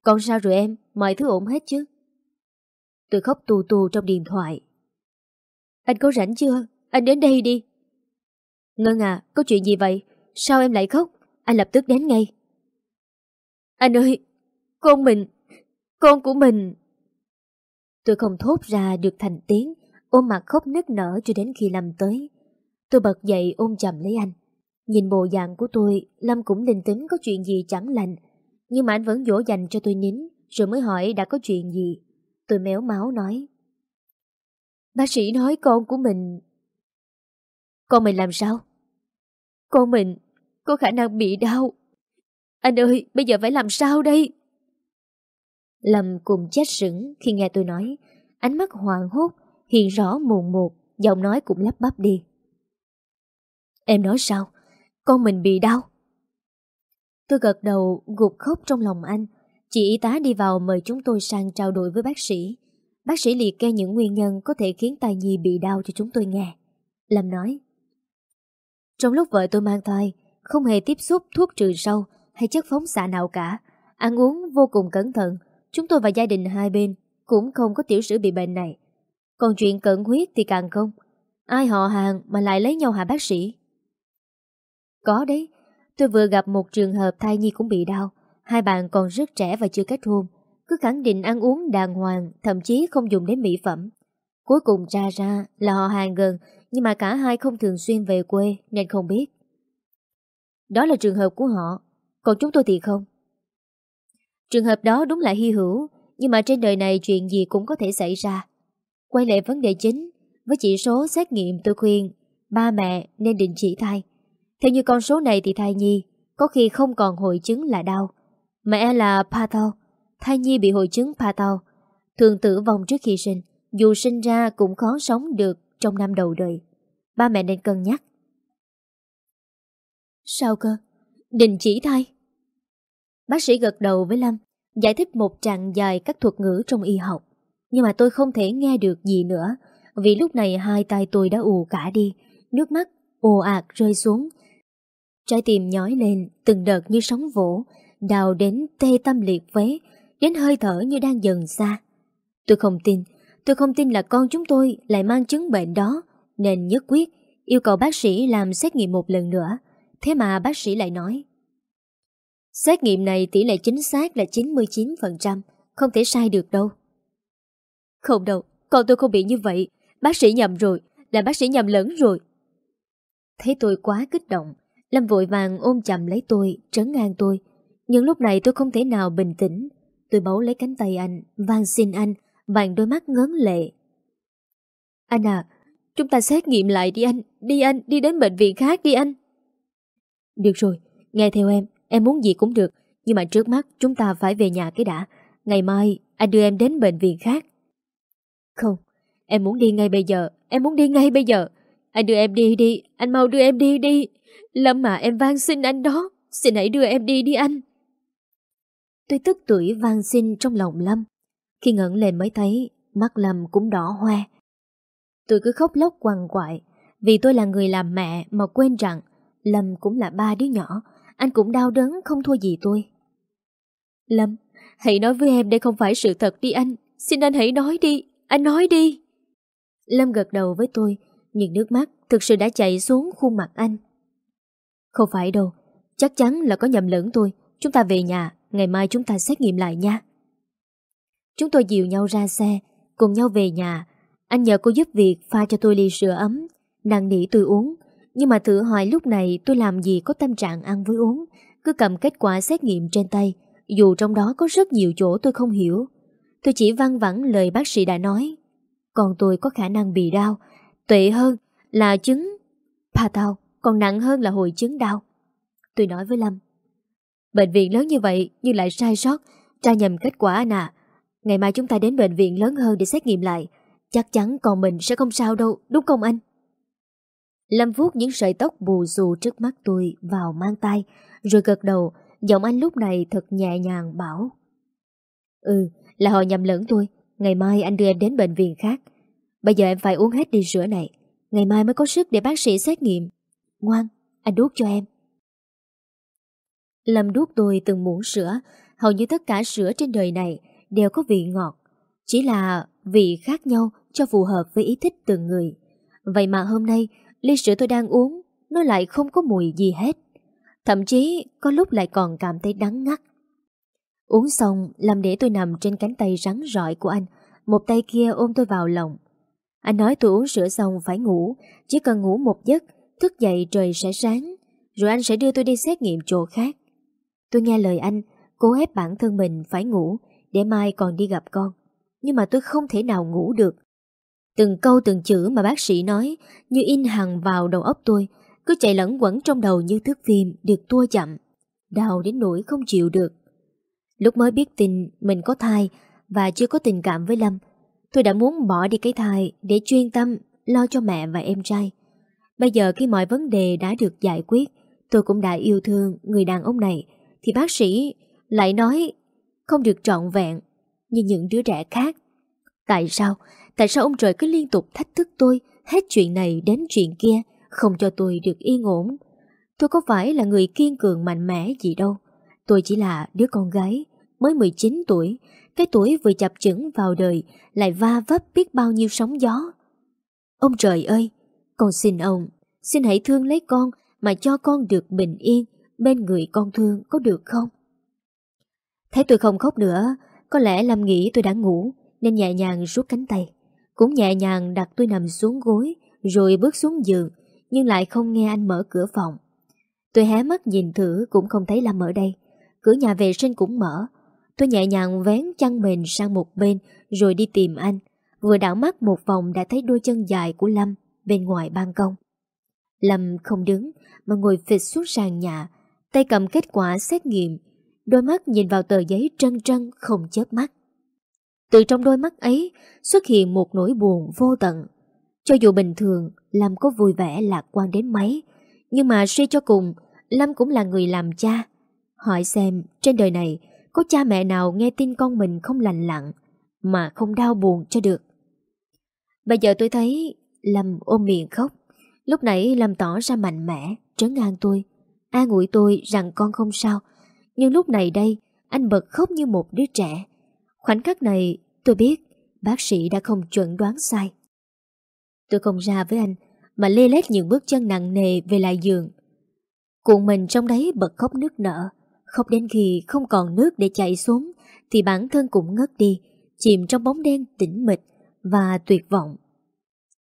còn sao rồi em, mọi thứ ổn hết chứ? Tôi khóc tù tù trong điện thoại. Anh có rảnh chưa? Anh đến đây đi. Ngân à, có chuyện gì vậy? Sao em lại khóc? Anh lập tức đến ngay. Anh ơi, con mình, con của mình. Tôi không thốt ra được thành tiếng, ôm mặt khóc nức nở cho đến khi Lâm tới. Tôi bật dậy ôm chầm lấy anh. Nhìn bộ dạng của tôi, Lâm cũng linh tính có chuyện gì chẳng lành. Nhưng mà anh vẫn dỗ dành cho tôi nín, rồi mới hỏi đã có chuyện gì. Tôi méo máu nói. Bác sĩ nói con của mình... Con mình làm sao? Con mình có khả năng bị đau. Anh ơi, bây giờ phải làm sao đây? Lâm cùng chết sững khi nghe tôi nói. Ánh mắt hoàng hốt, hiện rõ mồn một, giọng nói cũng lắp bắp đi. Em nói sao? Con mình bị đau. Tôi gật đầu gục khóc trong lòng anh. Chị y tá đi vào mời chúng tôi sang trao đổi với bác sĩ. Bác sĩ liệt kê những nguyên nhân có thể khiến tai nhi bị đau cho chúng tôi nghe. Lâm nói. Trong lúc vợ tôi mang thai, không hề tiếp xúc thuốc trừ sâu hay chất phóng xạ nào cả. Ăn uống vô cùng cẩn thận. Chúng tôi và gia đình hai bên cũng không có tiểu sử bị bệnh này. Còn chuyện cận huyết thì càng không. Ai họ hàng mà lại lấy nhau hả bác sĩ? Có đấy, tôi vừa gặp một trường hợp thai nhi cũng bị đau. Hai bạn còn rất trẻ và chưa kết hôn. Cứ khẳng định ăn uống đàng hoàng, thậm chí không dùng đến mỹ phẩm. Cuối cùng ra ra là họ hàng gần, nhưng mà cả hai không thường xuyên về quê nên không biết. Đó là trường hợp của họ, còn chúng tôi thì không. Trường hợp đó đúng là hy hữu, nhưng mà trên đời này chuyện gì cũng có thể xảy ra. Quay lại vấn đề chính, với chỉ số xét nghiệm tôi khuyên ba mẹ nên định chỉ thai. Theo như con số này thì thai nhi có khi không còn hội chứng là đau. Mẹ là Patho, thai nhi bị hội chứng Patho, thường tử vong trước khi sinh, dù sinh ra cũng khó sống được trong năm đầu đời. Ba mẹ nên cân nhắc. Sao cơ? Đình chỉ thai? Bác sĩ gật đầu với Lâm, giải thích một trạng dài các thuật ngữ trong y học. Nhưng mà tôi không thể nghe được gì nữa, vì lúc này hai tay tôi đã ù cả đi, nước mắt ồ ạt rơi xuống. Trái tim nhói lên từng đợt như sóng vỗ, đào đến tê tâm liệt phế, đến hơi thở như đang dần xa. Tôi không tin, tôi không tin là con chúng tôi lại mang chứng bệnh đó, nên nhất quyết yêu cầu bác sĩ làm xét nghiệm một lần nữa. Thế mà bác sĩ lại nói Xét nghiệm này tỷ lệ chính xác là 99%, không thể sai được đâu. Không đâu, con tôi không bị như vậy. Bác sĩ nhầm rồi, là bác sĩ nhầm lẫn rồi. Thấy tôi quá kích động, Lâm vội vàng ôm chầm lấy tôi, trấn ngang tôi. Nhưng lúc này tôi không thể nào bình tĩnh. Tôi bấu lấy cánh tay anh, van xin anh, bằng đôi mắt ngấn lệ. Anh à, chúng ta xét nghiệm lại đi anh, đi anh, đi đến bệnh viện khác đi anh. Được rồi, nghe theo em, em muốn gì cũng được, nhưng mà trước mắt chúng ta phải về nhà cái đã. Ngày mai anh đưa em đến bệnh viện khác. Không, em muốn đi ngay bây giờ, em muốn đi ngay bây giờ. Anh đưa em đi đi, anh mau đưa em đi đi. Lâm mà em van xin anh đó, xin hãy đưa em đi đi anh. Tôi tức tuổi van xin trong lòng Lâm. Khi ngẩng lên mới thấy mắt Lâm cũng đỏ hoe. Tôi cứ khóc lóc quằn quại vì tôi là người làm mẹ mà quên rằng Lâm cũng là ba đứa nhỏ, anh cũng đau đớn không thua gì tôi. Lâm, hãy nói với em đây không phải sự thật đi anh. Xin anh hãy nói đi, anh nói đi. Lâm gật đầu với tôi, nhưng nước mắt thực sự đã chảy xuống khuôn mặt anh. Không phải đâu, chắc chắn là có nhầm lẫn tôi. Chúng ta về nhà, ngày mai chúng ta xét nghiệm lại nha. Chúng tôi dìu nhau ra xe, cùng nhau về nhà. Anh nhờ cô giúp việc pha cho tôi ly sữa ấm, nàng nỉ tôi uống. Nhưng mà thử hỏi lúc này tôi làm gì có tâm trạng ăn với uống, cứ cầm kết quả xét nghiệm trên tay, dù trong đó có rất nhiều chỗ tôi không hiểu. Tôi chỉ văng vẳng lời bác sĩ đã nói. Còn tôi có khả năng bị đau. Tệ hơn là chứng pa tao, còn nặng hơn là hội chứng đau. Tôi nói với Lâm. Bệnh viện lớn như vậy nhưng lại sai sót, tra nhầm kết quả anh à. Ngày mai chúng ta đến bệnh viện lớn hơn để xét nghiệm lại. Chắc chắn còn mình sẽ không sao đâu, đúng không anh? Lâm vuốt những sợi tóc bù xù trước mắt tôi vào mang tay, rồi gật đầu, giọng anh lúc này thật nhẹ nhàng bảo. Ừ, là họ nhầm lẫn tôi, ngày mai anh đưa em đến bệnh viện khác. Bây giờ em phải uống hết đi sữa này, ngày mai mới có sức để bác sĩ xét nghiệm. Ngoan, anh đút cho em. Lâm đút tôi từng muỗng sữa, hầu như tất cả sữa trên đời này đều có vị ngọt, chỉ là vị khác nhau cho phù hợp với ý thích từng người. Vậy mà hôm nay, ly sữa tôi đang uống, nó lại không có mùi gì hết. Thậm chí có lúc lại còn cảm thấy đắng ngắt. Uống xong, làm để tôi nằm trên cánh tay rắn rọi của anh, một tay kia ôm tôi vào lòng. Anh nói tôi uống sữa xong phải ngủ, chỉ cần ngủ một giấc, thức dậy trời sẽ sáng, rồi anh sẽ đưa tôi đi xét nghiệm chỗ khác. Tôi nghe lời anh, cố ép bản thân mình phải ngủ, để mai còn đi gặp con. Nhưng mà tôi không thể nào ngủ được. Từng câu từng chữ mà bác sĩ nói như in hằng vào đầu óc tôi, cứ chạy lẫn quẩn trong đầu như thước phim được tua chậm. Đau đến nỗi không chịu được. Lúc mới biết tin mình có thai và chưa có tình cảm với Lâm, tôi đã muốn bỏ đi cái thai để chuyên tâm lo cho mẹ và em trai. Bây giờ khi mọi vấn đề đã được giải quyết, tôi cũng đã yêu thương người đàn ông này, thì bác sĩ lại nói không được trọn vẹn như những đứa trẻ khác. Tại sao? Tại sao ông trời cứ liên tục thách thức tôi hết chuyện này đến chuyện kia, không cho tôi được yên ổn? Tôi có phải là người kiên cường mạnh mẽ gì đâu. Tôi chỉ là đứa con gái, mới 19 tuổi, cái tuổi vừa chập chững vào đời lại va vấp biết bao nhiêu sóng gió. Ông trời ơi, con xin ông, xin hãy thương lấy con mà cho con được bình yên bên người con thương có được không? Thấy tôi không khóc nữa, có lẽ Lâm nghĩ tôi đã ngủ nên nhẹ nhàng rút cánh tay. Cũng nhẹ nhàng đặt tôi nằm xuống gối rồi bước xuống giường nhưng lại không nghe anh mở cửa phòng. Tôi hé mắt nhìn thử cũng không thấy Lâm ở đây. Cửa nhà vệ sinh cũng mở. Tôi nhẹ nhàng vén chăn mền sang một bên rồi đi tìm anh. Vừa đảo mắt một vòng đã thấy đôi chân dài của Lâm bên ngoài ban công. Lâm không đứng mà ngồi phịch xuống sàn nhà, tay cầm kết quả xét nghiệm, đôi mắt nhìn vào tờ giấy trân trân không chớp mắt. Từ trong đôi mắt ấy xuất hiện một nỗi buồn vô tận. Cho dù bình thường Lâm có vui vẻ lạc quan đến mấy, nhưng mà suy cho cùng, Lâm cũng là người làm cha. Hỏi xem trên đời này có cha mẹ nào nghe tin con mình không lành lặng mà không đau buồn cho được. Bây giờ tôi thấy Lâm ôm miệng khóc. Lúc nãy Lâm tỏ ra mạnh mẽ, trấn an tôi, an ủi tôi rằng con không sao. Nhưng lúc này đây, anh bật khóc như một đứa trẻ. Khoảnh khắc này, tôi biết bác sĩ đã không chuẩn đoán sai. Tôi không ra với anh, mà lê lết những bước chân nặng nề về lại giường. Cuộn mình trong đấy bật khóc nước nở, khóc đến khi không còn nước để chạy xuống, thì bản thân cũng ngất đi, chìm trong bóng đen tĩnh mịch và tuyệt vọng.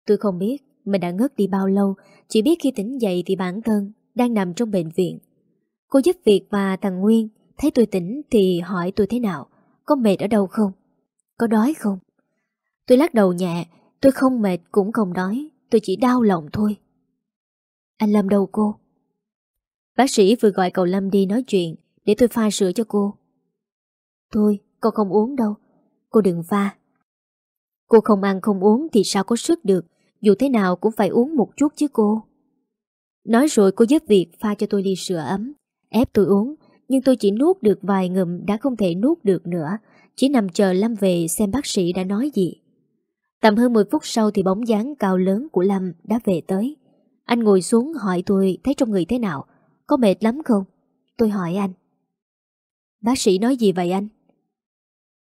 Tôi không biết mình đã ngất đi bao lâu, chỉ biết khi tỉnh dậy thì bản thân đang nằm trong bệnh viện. Cô giúp việc và thằng Nguyên thấy tôi tỉnh thì hỏi tôi thế nào, có mệt ở đâu không? Có đói không? Tôi lắc đầu nhẹ, tôi không mệt cũng không đói, tôi chỉ đau lòng thôi. Anh Lâm đâu cô? Bác sĩ vừa gọi cậu Lâm đi nói chuyện để tôi pha sữa cho cô. Thôi, cô không uống đâu, cô đừng pha. Cô không ăn không uống thì sao có sức được, dù thế nào cũng phải uống một chút chứ cô. Nói rồi cô giúp việc pha cho tôi ly sữa ấm, ép tôi uống, nhưng tôi chỉ nuốt được vài ngụm đã không thể nuốt được nữa, chỉ nằm chờ Lâm về xem bác sĩ đã nói gì. Tầm hơn 10 phút sau thì bóng dáng cao lớn của Lâm đã về tới. Anh ngồi xuống hỏi tôi thấy trong người thế nào, có mệt lắm không? Tôi hỏi anh. Bác sĩ nói gì vậy anh?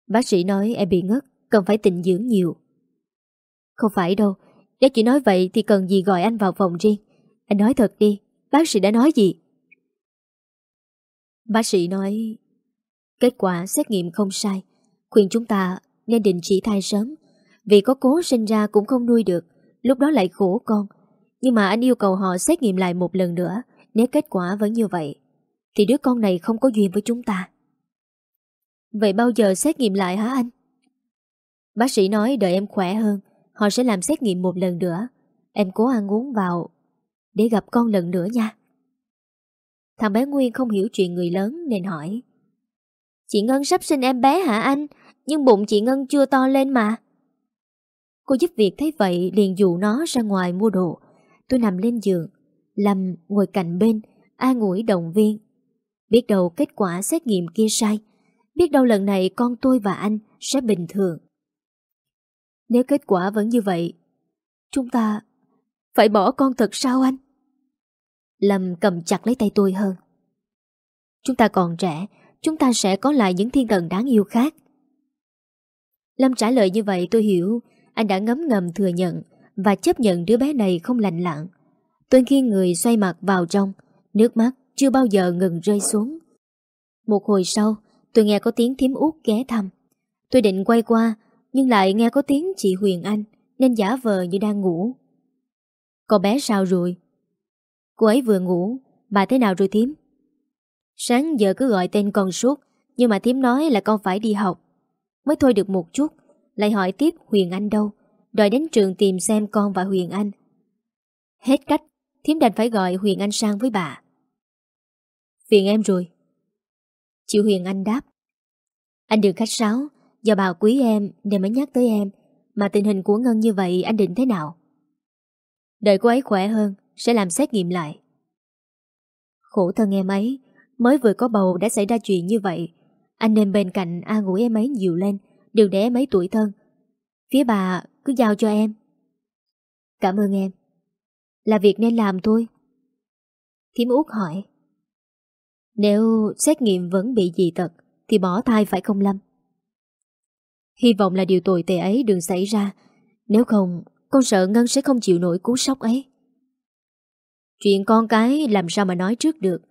Bác sĩ nói em bị ngất, cần phải tịnh dưỡng nhiều. Không phải đâu, nếu chỉ nói vậy thì cần gì gọi anh vào phòng riêng. Anh nói thật đi, bác sĩ đã nói gì? Bác sĩ nói kết quả xét nghiệm không sai, khuyên chúng ta nên định chỉ thai sớm, vì có cố sinh ra cũng không nuôi được, lúc đó lại khổ con. Nhưng mà anh yêu cầu họ xét nghiệm lại một lần nữa, nếu kết quả vẫn như vậy, thì đứa con này không có duyên với chúng ta. Vậy bao giờ xét nghiệm lại hả anh? Bác sĩ nói đợi em khỏe hơn Họ sẽ làm xét nghiệm một lần nữa Em cố ăn uống vào để gặp con lần nữa nha. Thằng bé Nguyên không hiểu chuyện người lớn Nên hỏi. Chị Ngân sắp sinh em bé hả anh? Nhưng bụng chị Ngân chưa to lên mà. Cô giúp việc thấy vậy liền dụ nó ra ngoài mua đồ. Tôi nằm lên giường, Lâm ngồi cạnh bên, An ủi động viên. Biết đâu kết quả xét nghiệm kia sai. Biết đâu lần này con tôi và anh sẽ bình thường. Nếu kết quả vẫn như vậy, Chúng ta phải bỏ con thật sao anh? Lâm cầm chặt lấy tay tôi hơn. Chúng ta còn trẻ, Chúng ta sẽ có lại những thiên thần đáng yêu khác. Lâm trả lời như vậy tôi hiểu, Anh đã ngấm ngầm thừa nhận Và chấp nhận đứa bé này không lành lặng Tôi khi người xoay mặt vào trong, Nước mắt chưa bao giờ ngừng rơi xuống. Một hồi sau, Tôi nghe có tiếng thím út ghé thăm. Tôi định quay qua, Nhưng lại nghe có tiếng chị Huyền Anh Nên giả vờ như đang ngủ. Con bé sao rồi? Cô ấy vừa ngủ, Bà thế nào rồi thím? Sáng giờ cứ gọi tên con suốt, Nhưng mà thím nói là con phải đi học. Mới thôi được một chút, Lại hỏi tiếp Huyền Anh đâu, Đòi đến trường tìm xem con và Huyền Anh. Hết cách, Thím đành phải gọi Huyền Anh sang với bà. Phiền em rồi. Chị Huyền Anh đáp. Anh đừng khách sáo, Do bà quý em nên mới nhắc tới em, Mà tình hình của Ngân như vậy anh định thế nào? Đợi cô ấy khỏe hơn, Sẽ làm xét nghiệm lại. Khổ thân em ấy, Mới vừa có bầu đã xảy ra chuyện như vậy. Anh nên bên cạnh an ủi em ấy nhiều lên Đừng để em ấy tuổi thân. Phía bà cứ giao cho em. Cảm ơn em. Là việc nên làm thôi. Thiếm út hỏi. Nếu xét nghiệm vẫn bị dị tật, Thì bỏ thai phải không Lâm? Hy vọng là điều tồi tệ ấy đừng xảy ra. Nếu không con sợ Ngân sẽ không chịu nổi cú sốc ấy. Chuyện con cái làm sao mà nói trước được.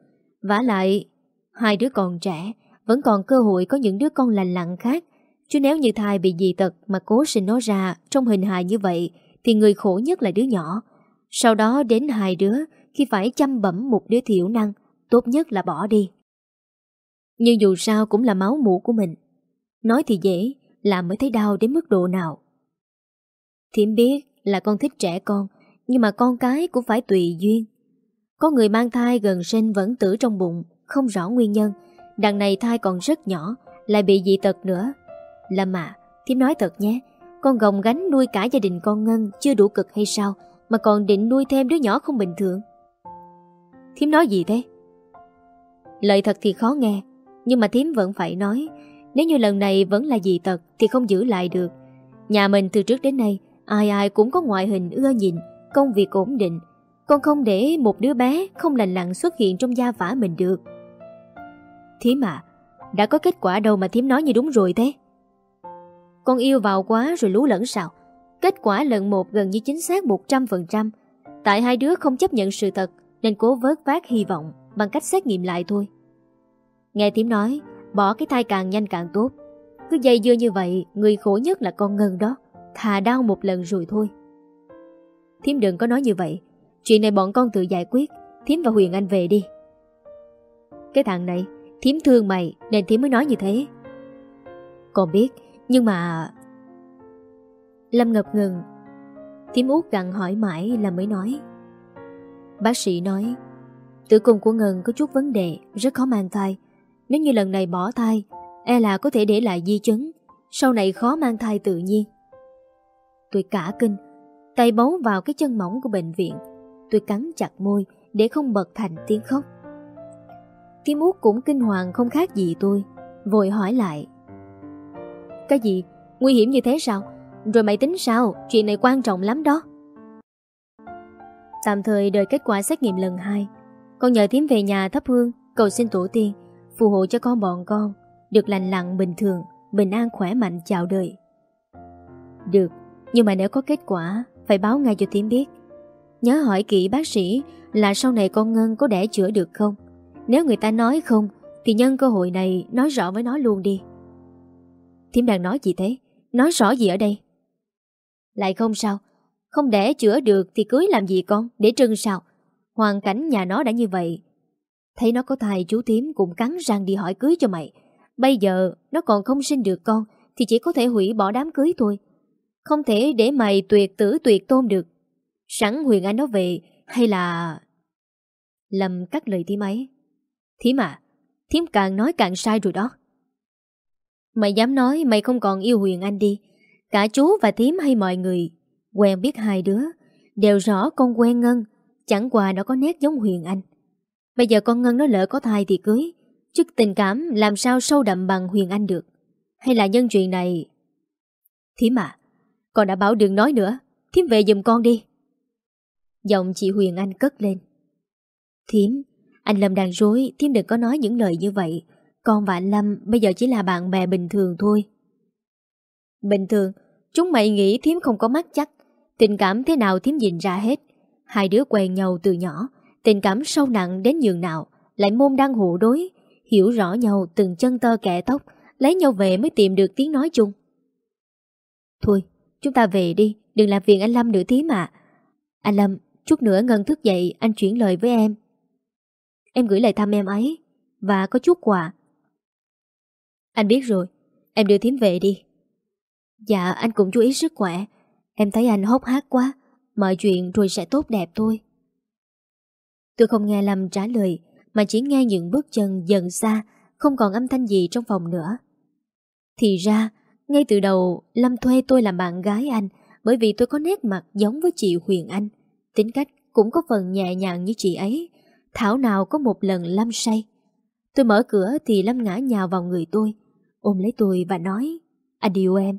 Vả lại, Hai đứa còn trẻ, Vẫn còn cơ hội có những đứa con lành lặng khác. Chứ nếu như thai bị dị tật Mà cố sinh nó ra trong hình hài như vậy, Thì người khổ nhất là đứa nhỏ. Sau đó đến hai đứa, Khi phải chăm bẩm một đứa thiểu năng, Tốt nhất là bỏ đi. Nhưng dù sao cũng là máu mũ của mình. Nói thì dễ, Làm mới thấy đau đến mức độ nào. Thiểm biết là con thích trẻ con Nhưng mà con cái cũng phải tùy duyên có người mang thai gần sinh vẫn tử trong bụng, không rõ nguyên nhân. Đằng này thai còn rất nhỏ, lại bị dị tật nữa. Lâm à, thím nói thật nhé, con gồng gánh nuôi cả gia đình con Ngân chưa đủ cực hay sao, mà còn định nuôi thêm đứa nhỏ không bình thường. Thím nói gì thế? Lời thật thì khó nghe, nhưng mà thím vẫn phải nói, nếu như lần này vẫn là dị tật thì không giữ lại được. Nhà mình từ trước đến nay, ai ai cũng có ngoại hình ưa nhìn, công việc ổn định, con không để một đứa bé không lành lặng xuất hiện trong gia vả mình được. Thím à, đã có kết quả đâu mà thím nói như đúng rồi thế. Con yêu vào quá rồi lú lẫn sao. Kết quả lần một gần như chính xác 100%. Tại hai đứa không chấp nhận sự thật nên cố vớt vát hy vọng bằng cách xét nghiệm lại thôi. Nghe thím nói, bỏ cái thai càng nhanh càng tốt. Cứ dây dưa như vậy, người khổ nhất là con Ngân đó. Thà đau một lần rồi thôi. Thiếm đừng có nói như vậy. Chuyện này bọn con tự giải quyết. Thiếm và Huyền Anh về đi. Cái thằng này Thiếm thương mày nên Thiếm mới nói như thế. Con biết, Nhưng mà Lâm ngập ngừng Thiếm út gặn hỏi mãi là mới nói. Bác sĩ nói, Tử cung của Ngân có chút vấn đề, Rất khó mang thai. Nếu như lần này bỏ thai E là có thể để lại di chứng. Sau này khó mang thai tự nhiên. Tôi cả kinh Tay bấu vào cái chân mỏng của bệnh viện Tôi cắn chặt môi để không bật thành tiếng khóc. Tiếng út cũng kinh hoàng không khác gì tôi, vội hỏi lại. Cái gì? Nguy hiểm như thế sao? Rồi mày tính sao? Chuyện này quan trọng lắm đó. Tạm thời đợi kết quả xét nghiệm lần 2 Con nhờ tím về nhà thắp hương Cầu xin tổ tiên Phù hộ cho con bọn con Được lành lặng bình thường Bình an khỏe mạnh chào đời Được nhưng mà nếu có kết quả Phải báo ngay cho Tiến biết Nhớ hỏi kỹ bác sĩ là sau này con Ngân có đẻ chữa được không? Nếu người ta nói không, thì nhân cơ hội này nói rõ với nó luôn đi. Thiếm đang nói gì thế? Nói rõ gì ở đây? Lại không sao? Không đẻ chữa được thì cưới làm gì con? Để trưng sao? Hoàn cảnh nhà nó đã như vậy. Thấy nó có thai chú Thiếm cũng cắn răng đi hỏi cưới cho mày. Bây giờ nó còn không sinh được con Thì chỉ có thể hủy bỏ đám cưới thôi không thể để mày tuyệt tử tuyệt tôn được. Sẵn Huyền Anh nó về, Hay là... Lâm cắt lời thím ấy? Thím à Thím càng nói càng sai rồi đó. Mày dám nói mày không còn yêu Huyền Anh đi. Cả chú và thím hay mọi người, Quen biết hai đứa, Đều rõ con quen Ngân, Chẳng qua nó có nét giống Huyền Anh. Bây giờ con Ngân nó lỡ có thai thì cưới Chứ tình cảm làm sao sâu đậm bằng Huyền Anh được? Hay là nhân chuyện này, Thím à con đã bảo đừng nói nữa. Thiếm về giùm con đi. Giọng chị Huyền Anh cất lên. Thiếm Anh Lâm đang rối. Thiếm đừng có nói những lời như vậy. Con và anh Lâm bây giờ chỉ là bạn bè bình thường thôi. Bình thường, Chúng mày nghĩ Thiếm không có mắt chắc. Tình cảm thế nào Thiếm nhìn ra hết. Hai đứa quen nhau từ nhỏ. Tình cảm sâu nặng đến nhường nào. Lại môn đang hộ đối. Hiểu rõ nhau từng chân tơ kẻ tóc. Lấy nhau về mới tìm được tiếng nói chung. Thôi Chúng ta về đi, Đừng làm phiền anh Lâm nữa tí mà. Anh Lâm, Chút nữa Ngân thức dậy, Anh chuyển lời với em. Em gửi lời thăm em ấy, Và có chút quà. Anh biết rồi, Em đưa thím về đi. Dạ anh cũng chú ý sức khỏe. Em thấy anh hốc hát quá, Mọi chuyện rồi sẽ tốt đẹp thôi. Tôi không nghe Lâm trả lời, Mà chỉ nghe những bước chân dần xa, Không còn âm thanh gì trong phòng nữa. Thì ra ngay từ đầu, Lâm thuê tôi làm bạn gái anh, Bởi vì tôi có nét mặt giống với chị Huyền Anh. Tính cách cũng có phần nhẹ nhàng như chị ấy. Thảo nào có một lần Lâm say. Tôi mở cửa thì Lâm ngã nhào vào người tôi, Ôm lấy tôi và nói Anh yêu em.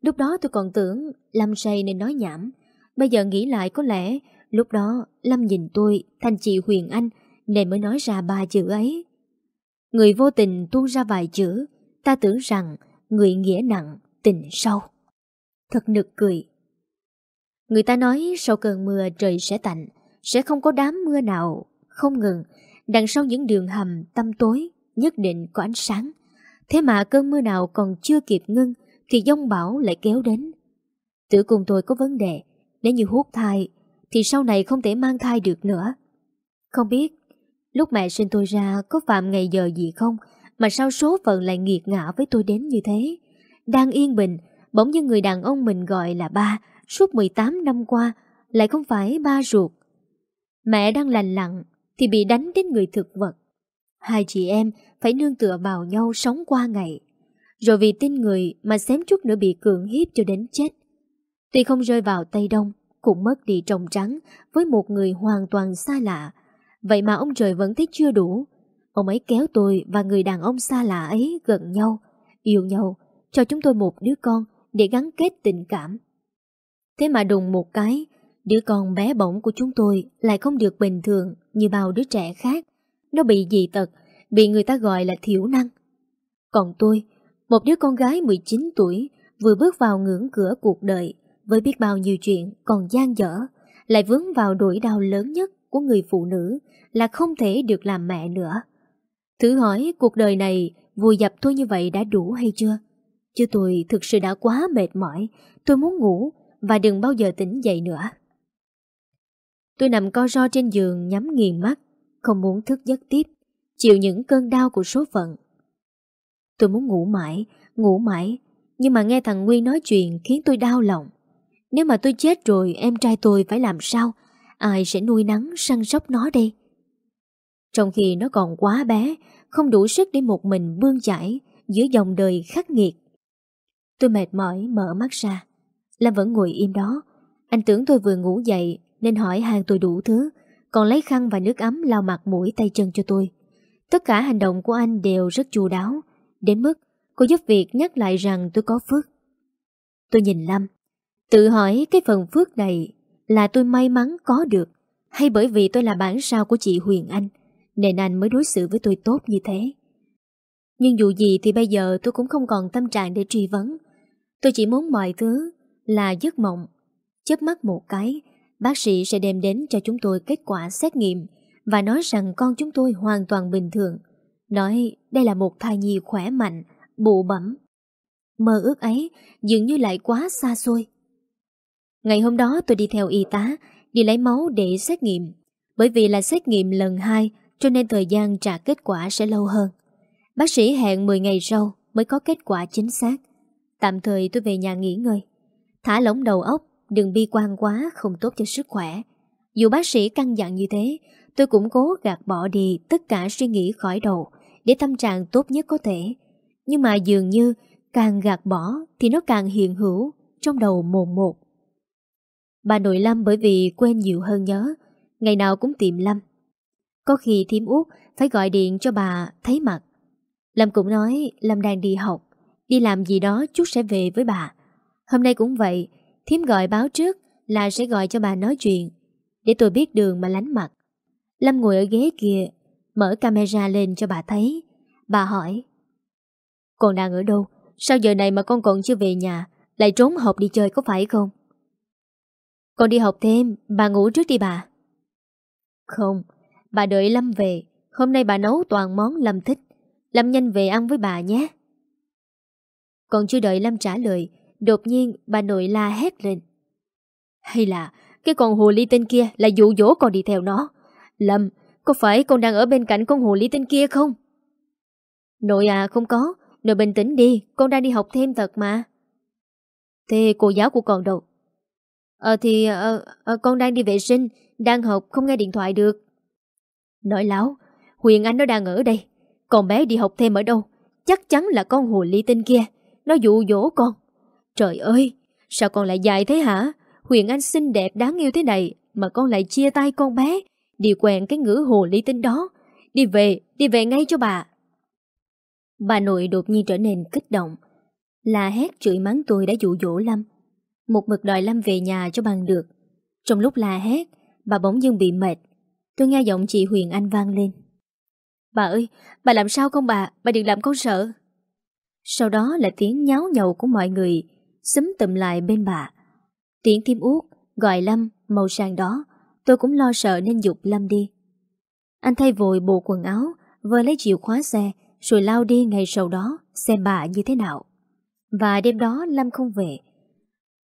Lúc đó tôi còn tưởng Lâm say nên nói nhảm. Bây giờ nghĩ lại có lẽ Lúc đó Lâm nhìn tôi thành chị Huyền Anh Nên mới nói ra ba chữ ấy. Người vô tình tuôn ra vài chữ, Ta tưởng rằng Người nghĩa nặng tình sâu. Thật nực cười. Người ta nói sau cơn mưa trời sẽ tạnh, Sẽ không có đám mưa nào Không ngừng. Đằng sau những đường hầm tăm tối Nhất định có ánh sáng. Thế mà cơn mưa nào còn chưa kịp ngưng Thì dông bão lại kéo đến. Tử cùng tôi có vấn đề, Nếu như hút thai Thì sau này không thể mang thai được nữa. Không biết Lúc mẹ sinh tôi ra có phạm ngày giờ gì không? Mà sao số phận lại nghiệt ngã với tôi đến như thế. Đang yên bình, Bỗng như người đàn ông mình gọi là ba, Suốt 18 năm qua, Lại không phải ba ruột. Mẹ đang lành lặng Thì bị đánh đến người thực vật. Hai chị em phải nương tựa vào nhau sống qua ngày. Rồi vì tin người mà xém chút nữa bị cưỡng hiếp cho đến chết. Tuy không rơi vào tay Đông, Cũng mất đi trồng trắng Với một người hoàn toàn xa lạ. Vậy mà ông trời vẫn thấy chưa đủ Ông ấy kéo tôi và người đàn ông xa lạ ấy gần nhau Yêu nhau Cho chúng tôi một đứa con Để gắn kết tình cảm. Thế mà đùng một cái Đứa con bé bỏng của chúng tôi Lại không được bình thường Như bao đứa trẻ khác. Nó bị dị tật Bị người ta gọi là thiểu năng. Còn tôi Một đứa con gái 19 tuổi Vừa bước vào ngưỡng cửa cuộc đời với biết bao nhiêu chuyện còn gian dở, lại vướng vào nỗi đau lớn nhất của người phụ nữ là không thể được làm mẹ nữa. Thử hỏi cuộc đời này vùi dập tôi như vậy đã đủ hay chưa? Chứ tôi thực sự đã quá mệt mỏi, tôi muốn ngủ và đừng bao giờ tỉnh dậy nữa. Tôi nằm co ro trên giường nhắm nghiền mắt, không muốn thức giấc tiếp, chịu những cơn đau của số phận. Tôi muốn ngủ mãi, ngủ mãi, nhưng mà nghe thằng Nguyên nói chuyện khiến tôi đau lòng. Nếu mà tôi chết rồi em trai tôi phải làm sao? Ai sẽ nuôi nắng săn sóc nó đây? Trong khi nó còn quá bé, không đủ sức để một mình bươn chải giữa dòng đời khắc nghiệt. Tôi mệt mỏi mở mắt ra. Lam vẫn ngồi im đó. Anh tưởng tôi vừa ngủ dậy nên hỏi hàng tôi đủ thứ, còn lấy khăn và nước ấm lau mặt mũi tay chân cho tôi. Tất cả hành động của anh đều rất chu đáo, đến mức cô giúp việc nhắc lại rằng tôi có phước. Tôi nhìn Lâm, Tự hỏi cái phần phước này là tôi may mắn có được hay bởi vì tôi là bản sao của chị Huyền Anh nên anh mới đối xử với tôi tốt như thế. Nhưng dù gì thì bây giờ tôi cũng không còn tâm trạng để truy vấn. Tôi chỉ muốn mọi thứ là giấc mộng. Chớp mắt một cái, bác sĩ sẽ đem đến cho chúng tôi kết quả xét nghiệm và nói rằng con chúng tôi hoàn toàn bình thường. Nói đây là một thai nhi khỏe mạnh, bụ bẩm. Mơ ước ấy dường như lại quá xa xôi. Ngày hôm đó tôi đi theo y tá, đi lấy máu để xét nghiệm. Bởi vì là xét nghiệm lần hai, cho nên thời gian trả kết quả sẽ lâu hơn. Bác sĩ hẹn 10 ngày sau mới có kết quả chính xác. Tạm thời tôi về nhà nghỉ ngơi. Thả lỏng đầu óc, Đừng bi quan quá, không tốt cho sức khỏe. Dù bác sĩ căn dặn như thế, Tôi cũng cố gạt bỏ đi Tất cả suy nghĩ khỏi đầu Để tâm trạng tốt nhất có thể. Nhưng mà dường như càng gạt bỏ Thì nó càng hiện hữu Trong đầu mồn một. Bà nội Lâm bởi vì quên nhiều hơn nhớ, Ngày nào cũng tìm Lâm. Có khi thím út Phải gọi điện cho bà thấy mặt. Lâm cũng nói Lâm đang đi học, Đi làm gì đó chút sẽ về với bà. Hôm nay cũng vậy Thiếm gọi báo trước là sẽ gọi cho bà nói chuyện, Để tôi biết đường mà lánh mặt. Lâm ngồi ở ghế kia, Mở camera lên cho bà thấy. Bà hỏi, Con đang ở đâu? Sao giờ này mà con còn chưa về nhà? Lại trốn học đi chơi có phải không? Con đi học thêm, Bà ngủ trước đi bà. Không Bà đợi Lâm về. Hôm nay bà nấu toàn món Lâm thích. Lâm nhanh về ăn với bà nhé. Còn chưa đợi Lâm trả lời Đột nhiên bà nội la hét lên. Hay là Cái con hồ ly tinh kia là dụ dỗ con đi theo nó. Lâm Có phải con đang ở bên cạnh con hồ ly tinh kia không? Nội à không có. Nội bình tĩnh đi Con đang đi học thêm thật mà. Thế cô giáo của con đâu? Ờ thì à, à, con đang đi vệ sinh Đang học không nghe điện thoại được. Nói láo Huyền Anh nó đang ở đây. Còn bé đi học thêm ở đâu? Chắc chắn là con hồ ly tinh kia. Nó dụ dỗ con. Trời ơi Sao con lại dài thế hả? Huyền Anh xinh đẹp đáng yêu thế này Mà con lại chia tay con bé Đi quen cái ngữ hồ ly tinh đó. Đi về, đi về ngay cho bà. Bà nội đột nhiên trở nên kích động. Là hét chửi mắng tôi đã dụ dỗ Lâm. Một mực đòi Lâm về nhà cho bằng được. Trong lúc la hét Bà bỗng dưng bị mệt. Tôi nghe giọng chị Huyền Anh vang lên. Bà ơi, bà làm sao không bà? Bà đừng làm con sợ. Sau đó là tiếng nháo nhầu của mọi người Xúm tụm lại bên bà. Tiếng tim út Gọi Lâm màu sang đó. Tôi cũng lo sợ nên dục Lâm đi. Anh thay vội bộ quần áo Vừa lấy chìa khóa xe Rồi lao đi ngày sau đó Xem bà như thế nào. Và đêm đó Lâm không về.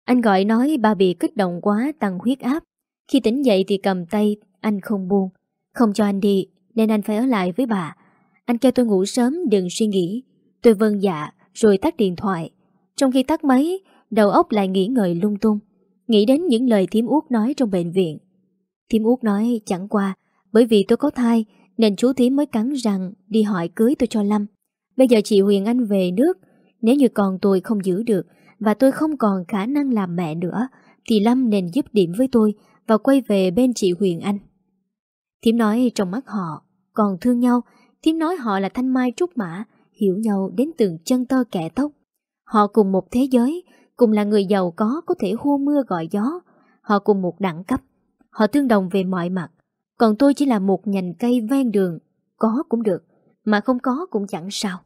Anh gọi nói bà bị kích động quá Tăng huyết áp. Khi tỉnh dậy thì cầm tay anh không buông Không cho anh đi, Nên anh phải ở lại với bà. Anh kêu tôi ngủ sớm, đừng suy nghĩ. Tôi vâng dạ rồi tắt điện thoại. Trong khi tắt máy, Đầu óc lại nghĩ ngợi lung tung. Nghĩ đến những lời Thiếm Út nói trong bệnh viện. Thiếm Út nói, chẳng qua, Bởi vì tôi có thai, Nên chú Thiếm mới cắn rằng đi hỏi cưới tôi cho Lâm. Bây giờ chị Huyền Anh về nước, Nếu như còn tôi không giữ được, Và tôi không còn khả năng làm mẹ nữa, Thì Lâm nên giúp điểm với tôi Và quay về bên chị Huyền Anh. Thiếm nói trong mắt họ Còn thương nhau, Thiếm nói họ là thanh mai trúc mã, Hiểu nhau đến từng chân tơ kẻ tóc. Họ cùng một thế giới, Cùng là người giàu có có thể hô mưa gọi gió. Họ cùng một đẳng cấp, Họ tương đồng về mọi mặt. Còn tôi chỉ là một nhành cây ven đường, Có cũng được, Mà không có cũng chẳng sao.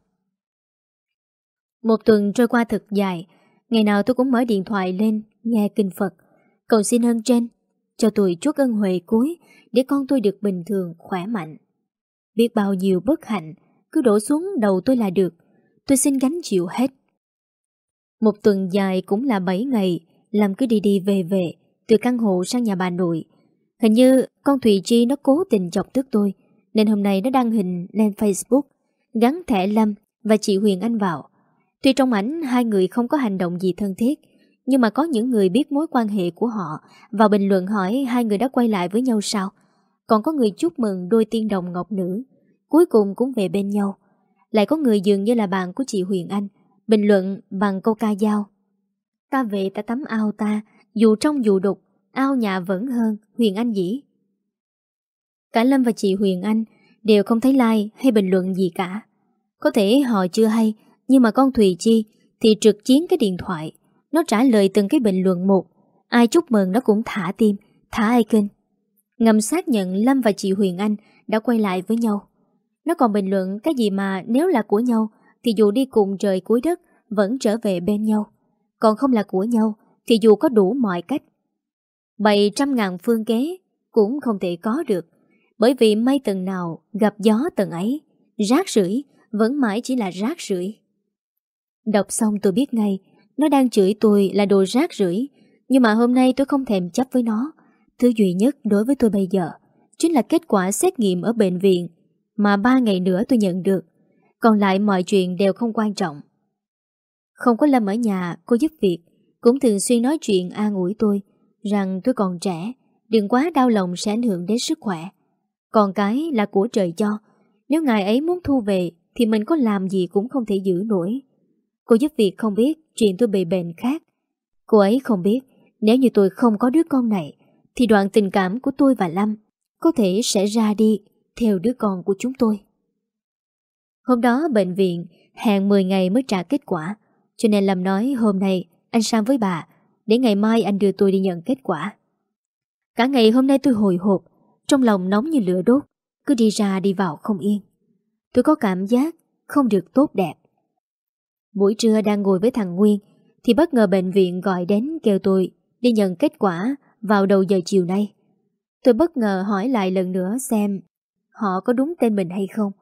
Một tuần trôi qua thật dài, Ngày nào tôi cũng mở điện thoại lên, Nghe kinh Phật. Cầu xin ơn trên cho tôi chút ân huệ cuối Để con tôi được bình thường, khỏe mạnh. Biết bao nhiêu bất hạnh Cứ đổ xuống đầu tôi là được. Tôi xin gánh chịu hết. Một tuần dài cũng là 7 ngày Làm cứ đi đi về về Từ căn hộ sang nhà bà nội. Hình như con Thùy Chi nó cố tình chọc tức tôi Nên hôm nay nó đăng hình lên Facebook Gắn thẻ Lâm Và chị Huyền Anh vào. Tuy trong ảnh hai người không có hành động gì thân thiết nhưng mà có những người biết mối quan hệ của họ và bình luận hỏi hai người đã quay lại với nhau sao? Còn có người chúc mừng đôi tiên đồng ngọc nữ, Cuối cùng cũng về bên nhau. Lại có người dường như là bạn của chị Huyền Anh, Bình luận bằng câu ca dao. Ta về ta tắm ao ta, Dù trong dù đục, Ao nhà vẫn hơn, Huyền Anh dĩ. Cả Lâm và chị Huyền Anh Đều không thấy like hay bình luận gì cả. Có thể họ chưa hay, Nhưng mà con Thùy Chi Thì trực chiến cái điện thoại. Nó trả lời từng cái bình luận một Ai chúc mừng nó cũng thả tim, Thả ai kinh. Ngầm xác nhận Lâm và chị Huyền Anh Đã quay lại với nhau Nó còn bình luận cái gì mà nếu là của nhau, thì dù đi cùng trời cuối đất, vẫn trở về bên nhau. Còn không là của nhau, thì dù có đủ mọi cách. Bảy trăm ngàn phương kế cũng không thể có được bởi vì may tầng nào gặp gió tầng ấy, rác rưởi vẫn mãi chỉ là rác rưởi. Đọc xong tôi biết ngay nó đang chửi tôi là đồ rác rưởi nhưng mà hôm nay tôi không thèm chấp với nó. Thứ duy nhất đối với tôi bây giờ chính là kết quả xét nghiệm ở bệnh viện mà ba ngày nữa tôi nhận được còn lại mọi chuyện đều không quan trọng Không có Lâm ở nhà, cô giúp việc, cũng thường xuyên nói chuyện an ủi tôi, rằng tôi còn trẻ, đừng quá đau lòng sẽ ảnh hưởng đến sức khỏe. Còn cái là của trời cho, nếu ngài ấy muốn thu về thì mình có làm gì cũng không thể giữ nổi. Cô giúp việc không biết, chuyện tôi bị bệnh khác. Cô ấy không biết, nếu như tôi không có đứa con này, thì đoạn tình cảm của tôi và Lâm có thể sẽ ra đi theo đứa con của chúng tôi. Hôm đó, bệnh viện hẹn 10 ngày mới trả kết quả, cho nên Lâm nói hôm nay anh sang với bà, để ngày mai anh đưa tôi đi nhận kết quả. Cả ngày hôm nay tôi hồi hộp, trong lòng nóng như lửa đốt, cứ đi ra đi vào không yên. Tôi có cảm giác không được tốt đẹp. Buổi trưa đang ngồi với thằng Nguyên thì bất ngờ bệnh viện gọi đến kêu tôi đi nhận kết quả vào đầu giờ chiều nay. Tôi bất ngờ hỏi lại lần nữa xem họ có đúng tên mình hay không.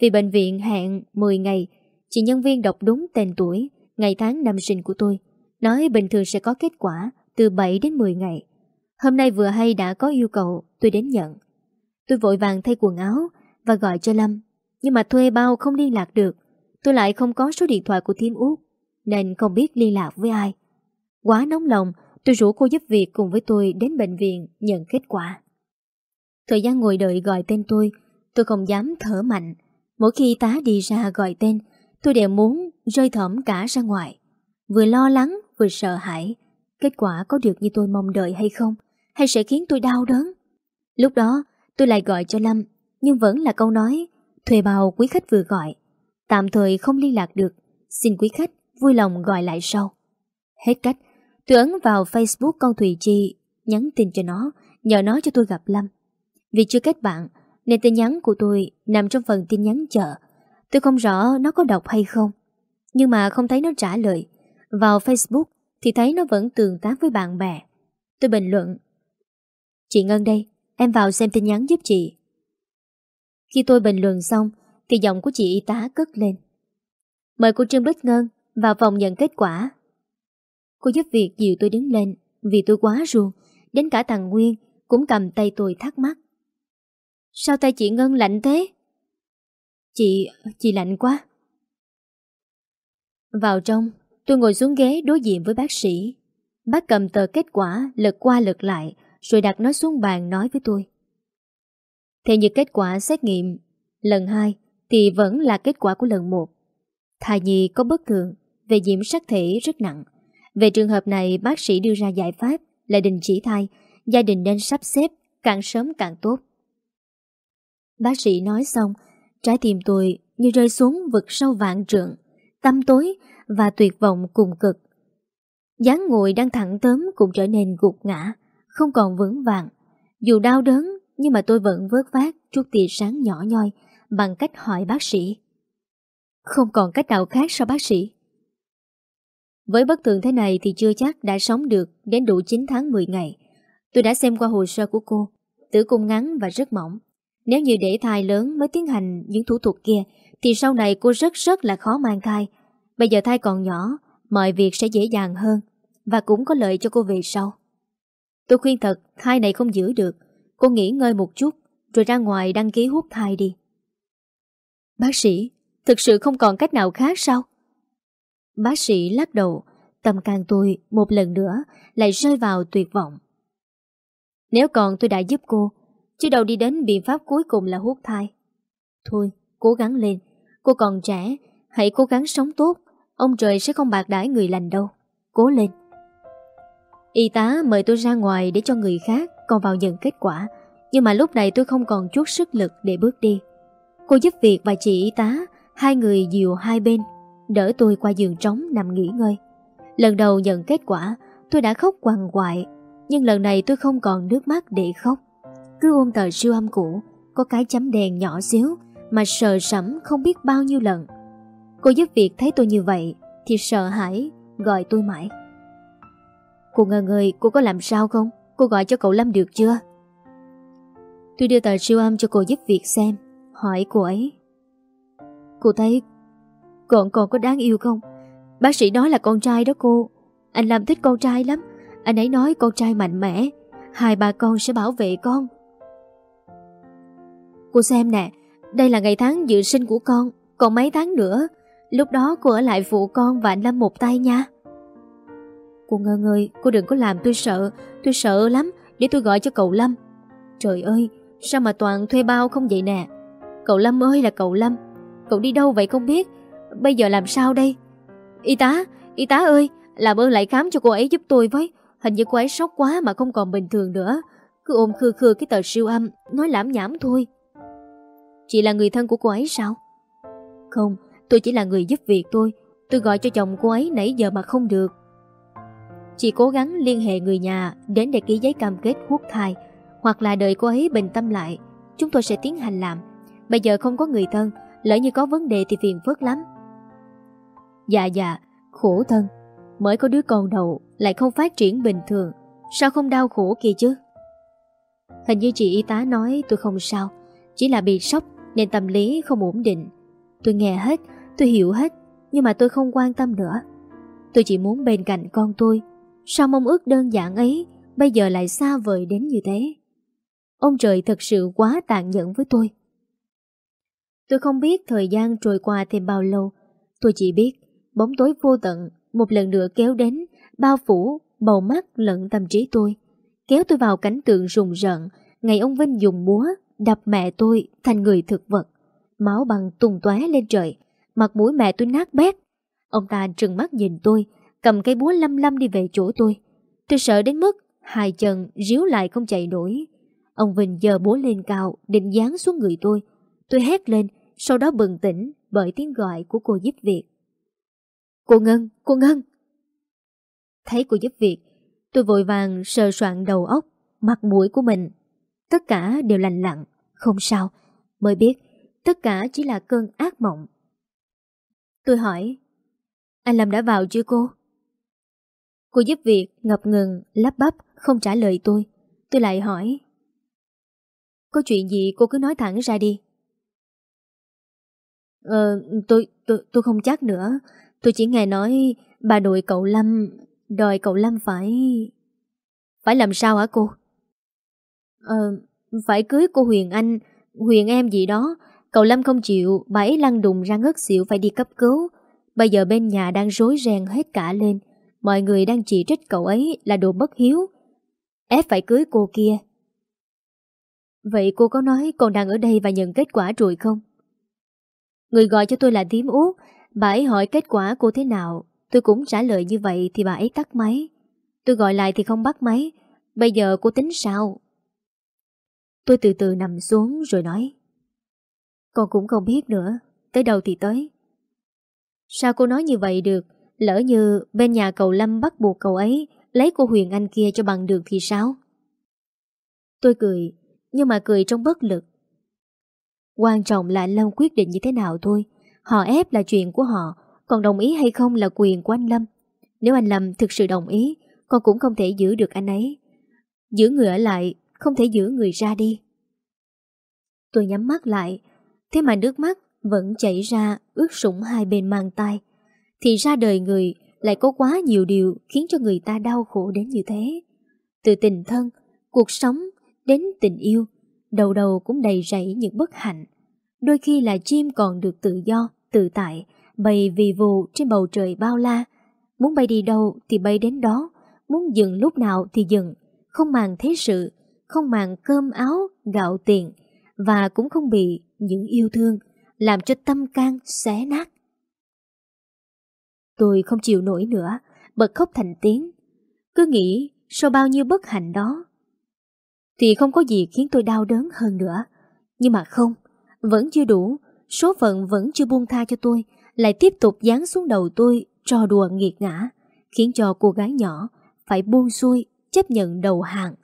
Vì bệnh viện hẹn 10 ngày, chị nhân viên đọc đúng tên tuổi, ngày tháng năm sinh của tôi. Nói bình thường sẽ có kết quả từ 7 đến 10 ngày. Hôm nay vừa hay đã có yêu cầu tôi đến nhận. Tôi vội vàng thay quần áo và gọi cho Lâm. Nhưng mà thuê bao không liên lạc được. Tôi lại không có số điện thoại của Thiêm Út nên không biết liên lạc với ai. Quá nóng lòng, tôi rủ cô giúp việc cùng với tôi đến bệnh viện nhận kết quả. Thời gian ngồi đợi gọi tên tôi, tôi không dám thở mạnh. Mỗi khi tá đi ra gọi tên, tôi đều muốn rơi thỏm cả ra ngoài. Vừa lo lắng, vừa sợ hãi. Kết quả có được như tôi mong đợi hay không? Hay sẽ khiến tôi đau đớn? Lúc đó, tôi lại gọi cho Lâm, nhưng vẫn là câu nói thuê bao quý khách vừa gọi. Tạm thời không liên lạc được, xin quý khách vui lòng gọi lại sau. Hết cách, tôi ấn vào Facebook con Thùy Chi, nhắn tin cho nó, nhờ nó cho tôi gặp Lâm. Vì chưa kết bạn, nên tin nhắn của tôi nằm trong phần tin nhắn chờ. Tôi không rõ nó có đọc hay không, nhưng mà không thấy nó trả lời. Vào Facebook thì thấy nó vẫn tương tác với bạn bè. Tôi bình luận. Chị Ngân đây, em vào xem tin nhắn giúp chị. Khi tôi bình luận xong, thì giọng của chị y tá cất lên. Mời cô Trương Bích Ngân vào phòng nhận kết quả. Cô giúp việc dịu tôi đứng lên vì tôi quá ruồng, đến cả thằng Nguyên cũng cầm tay tôi thắc mắc. Sao tay chị Ngân lạnh thế? Chị, chị lạnh quá. Vào trong, tôi ngồi xuống ghế đối diện với bác sĩ. Bác cầm tờ kết quả lật qua lật lại rồi đặt nó xuống bàn nói với tôi. Theo như kết quả xét nghiệm lần 2 thì vẫn là kết quả của lần 1. Thai nhi có bất thường về nhiễm sắc thể rất nặng. Về trường hợp này bác sĩ đưa ra giải pháp là đình chỉ thai, gia đình nên sắp xếp càng sớm càng tốt. Bác sĩ nói xong, trái tim tôi như rơi xuống vực sâu vạn trượng, tâm tối và tuyệt vọng cùng cực. dáng ngồi đang thẳng tớm cũng trở nên gục ngã, không còn vững vàng. Dù đau đớn, nhưng mà tôi vẫn vớt vát chút tia sáng nhỏ nhoi bằng cách hỏi bác sĩ. Không còn cách nào khác sao bác sĩ? Với bất thường thế này thì chưa chắc đã sống được đến đủ 9 tháng 10 ngày. Tôi đã xem qua hồ sơ của cô, tử cung ngắn và rất mỏng. Nếu như để thai lớn mới tiến hành những thủ thuật kia, thì sau này cô rất rất là khó mang thai. Bây giờ thai còn nhỏ, mọi việc sẽ dễ dàng hơn, và cũng có lợi cho cô về sau. Tôi khuyên thật, thai này không giữ được. Cô nghỉ ngơi một chút, rồi ra ngoài đăng ký hút thai đi. Bác sĩ, thực sự không còn cách nào khác sao? Bác sĩ lắc đầu, tâm can tôi một lần nữa lại rơi vào tuyệt vọng. Nếu còn tôi đã giúp cô, chứ đâu đi đến biện pháp cuối cùng là hút thai. Thôi, cố gắng lên, cô còn trẻ, hãy cố gắng sống tốt, ông trời sẽ không bạc đãi người lành đâu. Cố lên. Y tá mời tôi ra ngoài để cho người khác còn vào nhận kết quả, nhưng mà lúc này tôi không còn chút sức lực để bước đi. Cô giúp việc và chị y tá, hai người dìu hai bên, đỡ tôi qua giường trống nằm nghỉ ngơi. Lần đầu nhận kết quả, tôi đã khóc quằn quại, nhưng lần này tôi không còn nước mắt để khóc. Cứ ôm tờ siêu âm cũ, có cái chấm đèn nhỏ xíu mà sờ sẫm không biết bao nhiêu lần. Cô giúp việc thấy tôi như vậy thì sợ hãi, gọi tôi mãi. Cô ngờ người cô có làm sao không? Cô gọi cho cậu Lâm được chưa? Tôi đưa tờ siêu âm cho cô giúp việc xem, hỏi cô ấy. Cô thấy còn còn có đáng yêu không? Bác sĩ nói là con trai đó cô. Anh Lâm thích con trai lắm. Anh ấy nói con trai mạnh mẽ. Hai bà con sẽ bảo vệ con. Cô xem nè, đây là ngày tháng dự sinh của con, còn mấy tháng nữa. Lúc đó cô ở lại phụ con và anh Lâm một tay nha Cô ngơ ngơi Cô đừng có làm tôi sợ Tôi sợ lắm Để tôi gọi cho cậu Lâm Trời ơi Sao mà toàn thuê bao không vậy nè Cậu Lâm ơi là cậu Lâm. Cậu đi đâu vậy không biết? Bây giờ làm sao đây? Y tá Y tá ơi, Làm ơn lại khám cho cô ấy giúp tôi với. Hình như cô ấy sốc quá mà không còn bình thường nữa. Cứ ôm khư khư cái tờ siêu âm, Nói lãm nhảm thôi. Chị là người thân của cô ấy sao? Không, Tôi chỉ là người giúp việc tôi Tôi gọi cho chồng cô ấy nãy giờ mà không được. Chị cố gắng liên hệ người nhà Đến để ký giấy cam kết hút thai, Hoặc là đợi cô ấy bình tâm lại. Chúng tôi sẽ tiến hành làm. Bây giờ không có người thân, Lỡ như có vấn đề thì phiền phức lắm. Dạ dạ Khổ thân. Mới có đứa con đầu, Lại không phát triển bình thường. Sao không đau khổ kia chứ? Hình như chị y tá nói, tôi không sao. Chỉ là bị sốc, Nên tâm lý không ổn định. Tôi nghe hết, Tôi hiểu hết, Nhưng mà tôi không quan tâm nữa. Tôi chỉ muốn bên cạnh con tôi. Sao mong ước đơn giản ấy, Bây giờ lại xa vời đến như thế? Ông trời thật sự quá tàn nhẫn với tôi. Tôi không biết thời gian trôi qua thêm bao lâu. Tôi chỉ biết Bóng tối vô tận Một lần nữa kéo đến Bao phủ, bầu mắt lẫn tâm trí tôi. Kéo tôi vào cảnh tượng rùng rợn Ngày ông Vinh dùng búa Đập mẹ tôi thành người thực vật. Máu bằng tung tóe lên trời Mặt mũi mẹ tôi nát bét. Ông ta trừng mắt nhìn tôi Cầm cây búa lâm lâm đi về chỗ tôi. Tôi sợ đến mức Hai chân ríu lại không chạy nổi. Ông Vinh giờ búa lên cao Định dán xuống người tôi. Tôi hét lên Sau đó bừng tỉnh bởi tiếng gọi của cô giúp việc Cô Ngân, cô Ngân Thấy cô giúp việc Tôi vội vàng sờ soạn đầu óc Mặt mũi của mình Tất cả đều lành lặng Không sao Mới biết tất cả chỉ là cơn ác mộng Tôi hỏi Anh Lâm đã vào chưa cô? Cô giúp việc ngập ngừng, lắp bắp, không trả lời tôi. Tôi lại hỏi. Có chuyện gì cô cứ nói thẳng ra đi. Ờ, tôi, tôi, tôi không chắc nữa. Tôi chỉ nghe nói bà nội cậu Lâm đòi cậu Lâm phải... Phải làm sao hả cô? Ờ, phải cưới cô Huyền Anh, Huyền em gì đó. Cậu Lâm không chịu, bà ấy lăn đùng ra ngất xỉu phải đi cấp cứu. Bây giờ bên nhà đang rối ren hết cả lên. Mọi người đang chỉ trích cậu ấy là đồ bất hiếu Ép phải cưới cô kia Vậy cô có nói còn đang ở đây và nhận kết quả rồi không? Người gọi cho tôi là Tím Út. Bà ấy hỏi kết quả cô thế nào. Tôi cũng trả lời như vậy thì bà ấy tắt máy. Tôi gọi lại thì không bắt máy. Bây giờ cô tính sao? Tôi từ từ nằm xuống rồi nói. Con cũng không biết nữa. Tới đâu thì tới. Sao cô nói như vậy được? Lỡ như bên nhà cậu Lâm bắt buộc cậu ấy lấy cô Huyền Anh kia cho bằng được thì sao? Tôi cười, nhưng mà cười trong bất lực. Quan trọng là anh Lâm quyết định như thế nào thôi. Họ ép là chuyện của họ, còn đồng ý hay không là quyền của anh Lâm. Nếu anh Lâm thực sự đồng ý, con cũng không thể giữ được anh ấy. Giữ người ở lại, không thể giữ người ra đi. Tôi nhắm mắt lại, thế mà nước mắt vẫn chảy ra ướt sũng hai bên mang tay. Thì ra đời người lại có quá nhiều điều khiến cho người ta đau khổ đến như thế. Từ tình thân, cuộc sống, đến tình yêu, đầu đầu cũng đầy rẫy những bất hạnh. Đôi khi là chim còn được tự do, tự tại, bay vì vụ trên bầu trời bao la. Muốn bay đi đâu thì bay đến đó, muốn dừng lúc nào thì dừng, không màng thế sự, không màng cơm áo, gạo tiền, và cũng không bị những yêu thương làm cho tâm can xé nát. Tôi không chịu nổi nữa, bật khóc thành tiếng. Cứ nghĩ sau bao nhiêu bất hạnh đó, thì không có gì khiến tôi đau đớn hơn nữa. Nhưng mà không, vẫn chưa đủ, số phận vẫn chưa buông tha cho tôi, lại tiếp tục dán xuống đầu tôi trò đùa nghiệt ngã, khiến cho cô gái nhỏ phải buông xuôi, chấp nhận đầu hàng,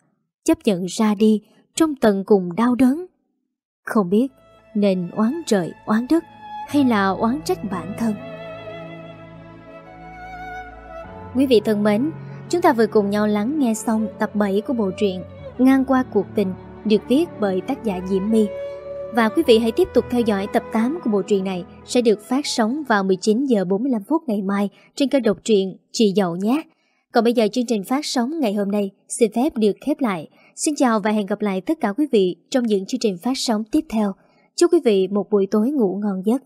chấp nhận ra đi trong tận cùng đau đớn. Không biết nên oán trời, oán đất hay là oán trách bản thân. Quý vị thân mến, chúng ta vừa cùng nhau lắng nghe xong tập 7 của bộ truyện Ngang qua cuộc tình được viết bởi tác giả Diễm My. Và quý vị hãy tiếp tục theo dõi tập 8 của bộ truyện này sẽ được phát sóng vào 19 giờ 45 phút ngày mai trên kênh độc truyện Chị Dậu nhé. Còn bây giờ chương trình phát sóng ngày hôm nay xin phép được khép lại. Xin chào và hẹn gặp lại tất cả quý vị trong những chương trình phát sóng tiếp theo. Chúc quý vị một buổi tối ngủ ngon giấc.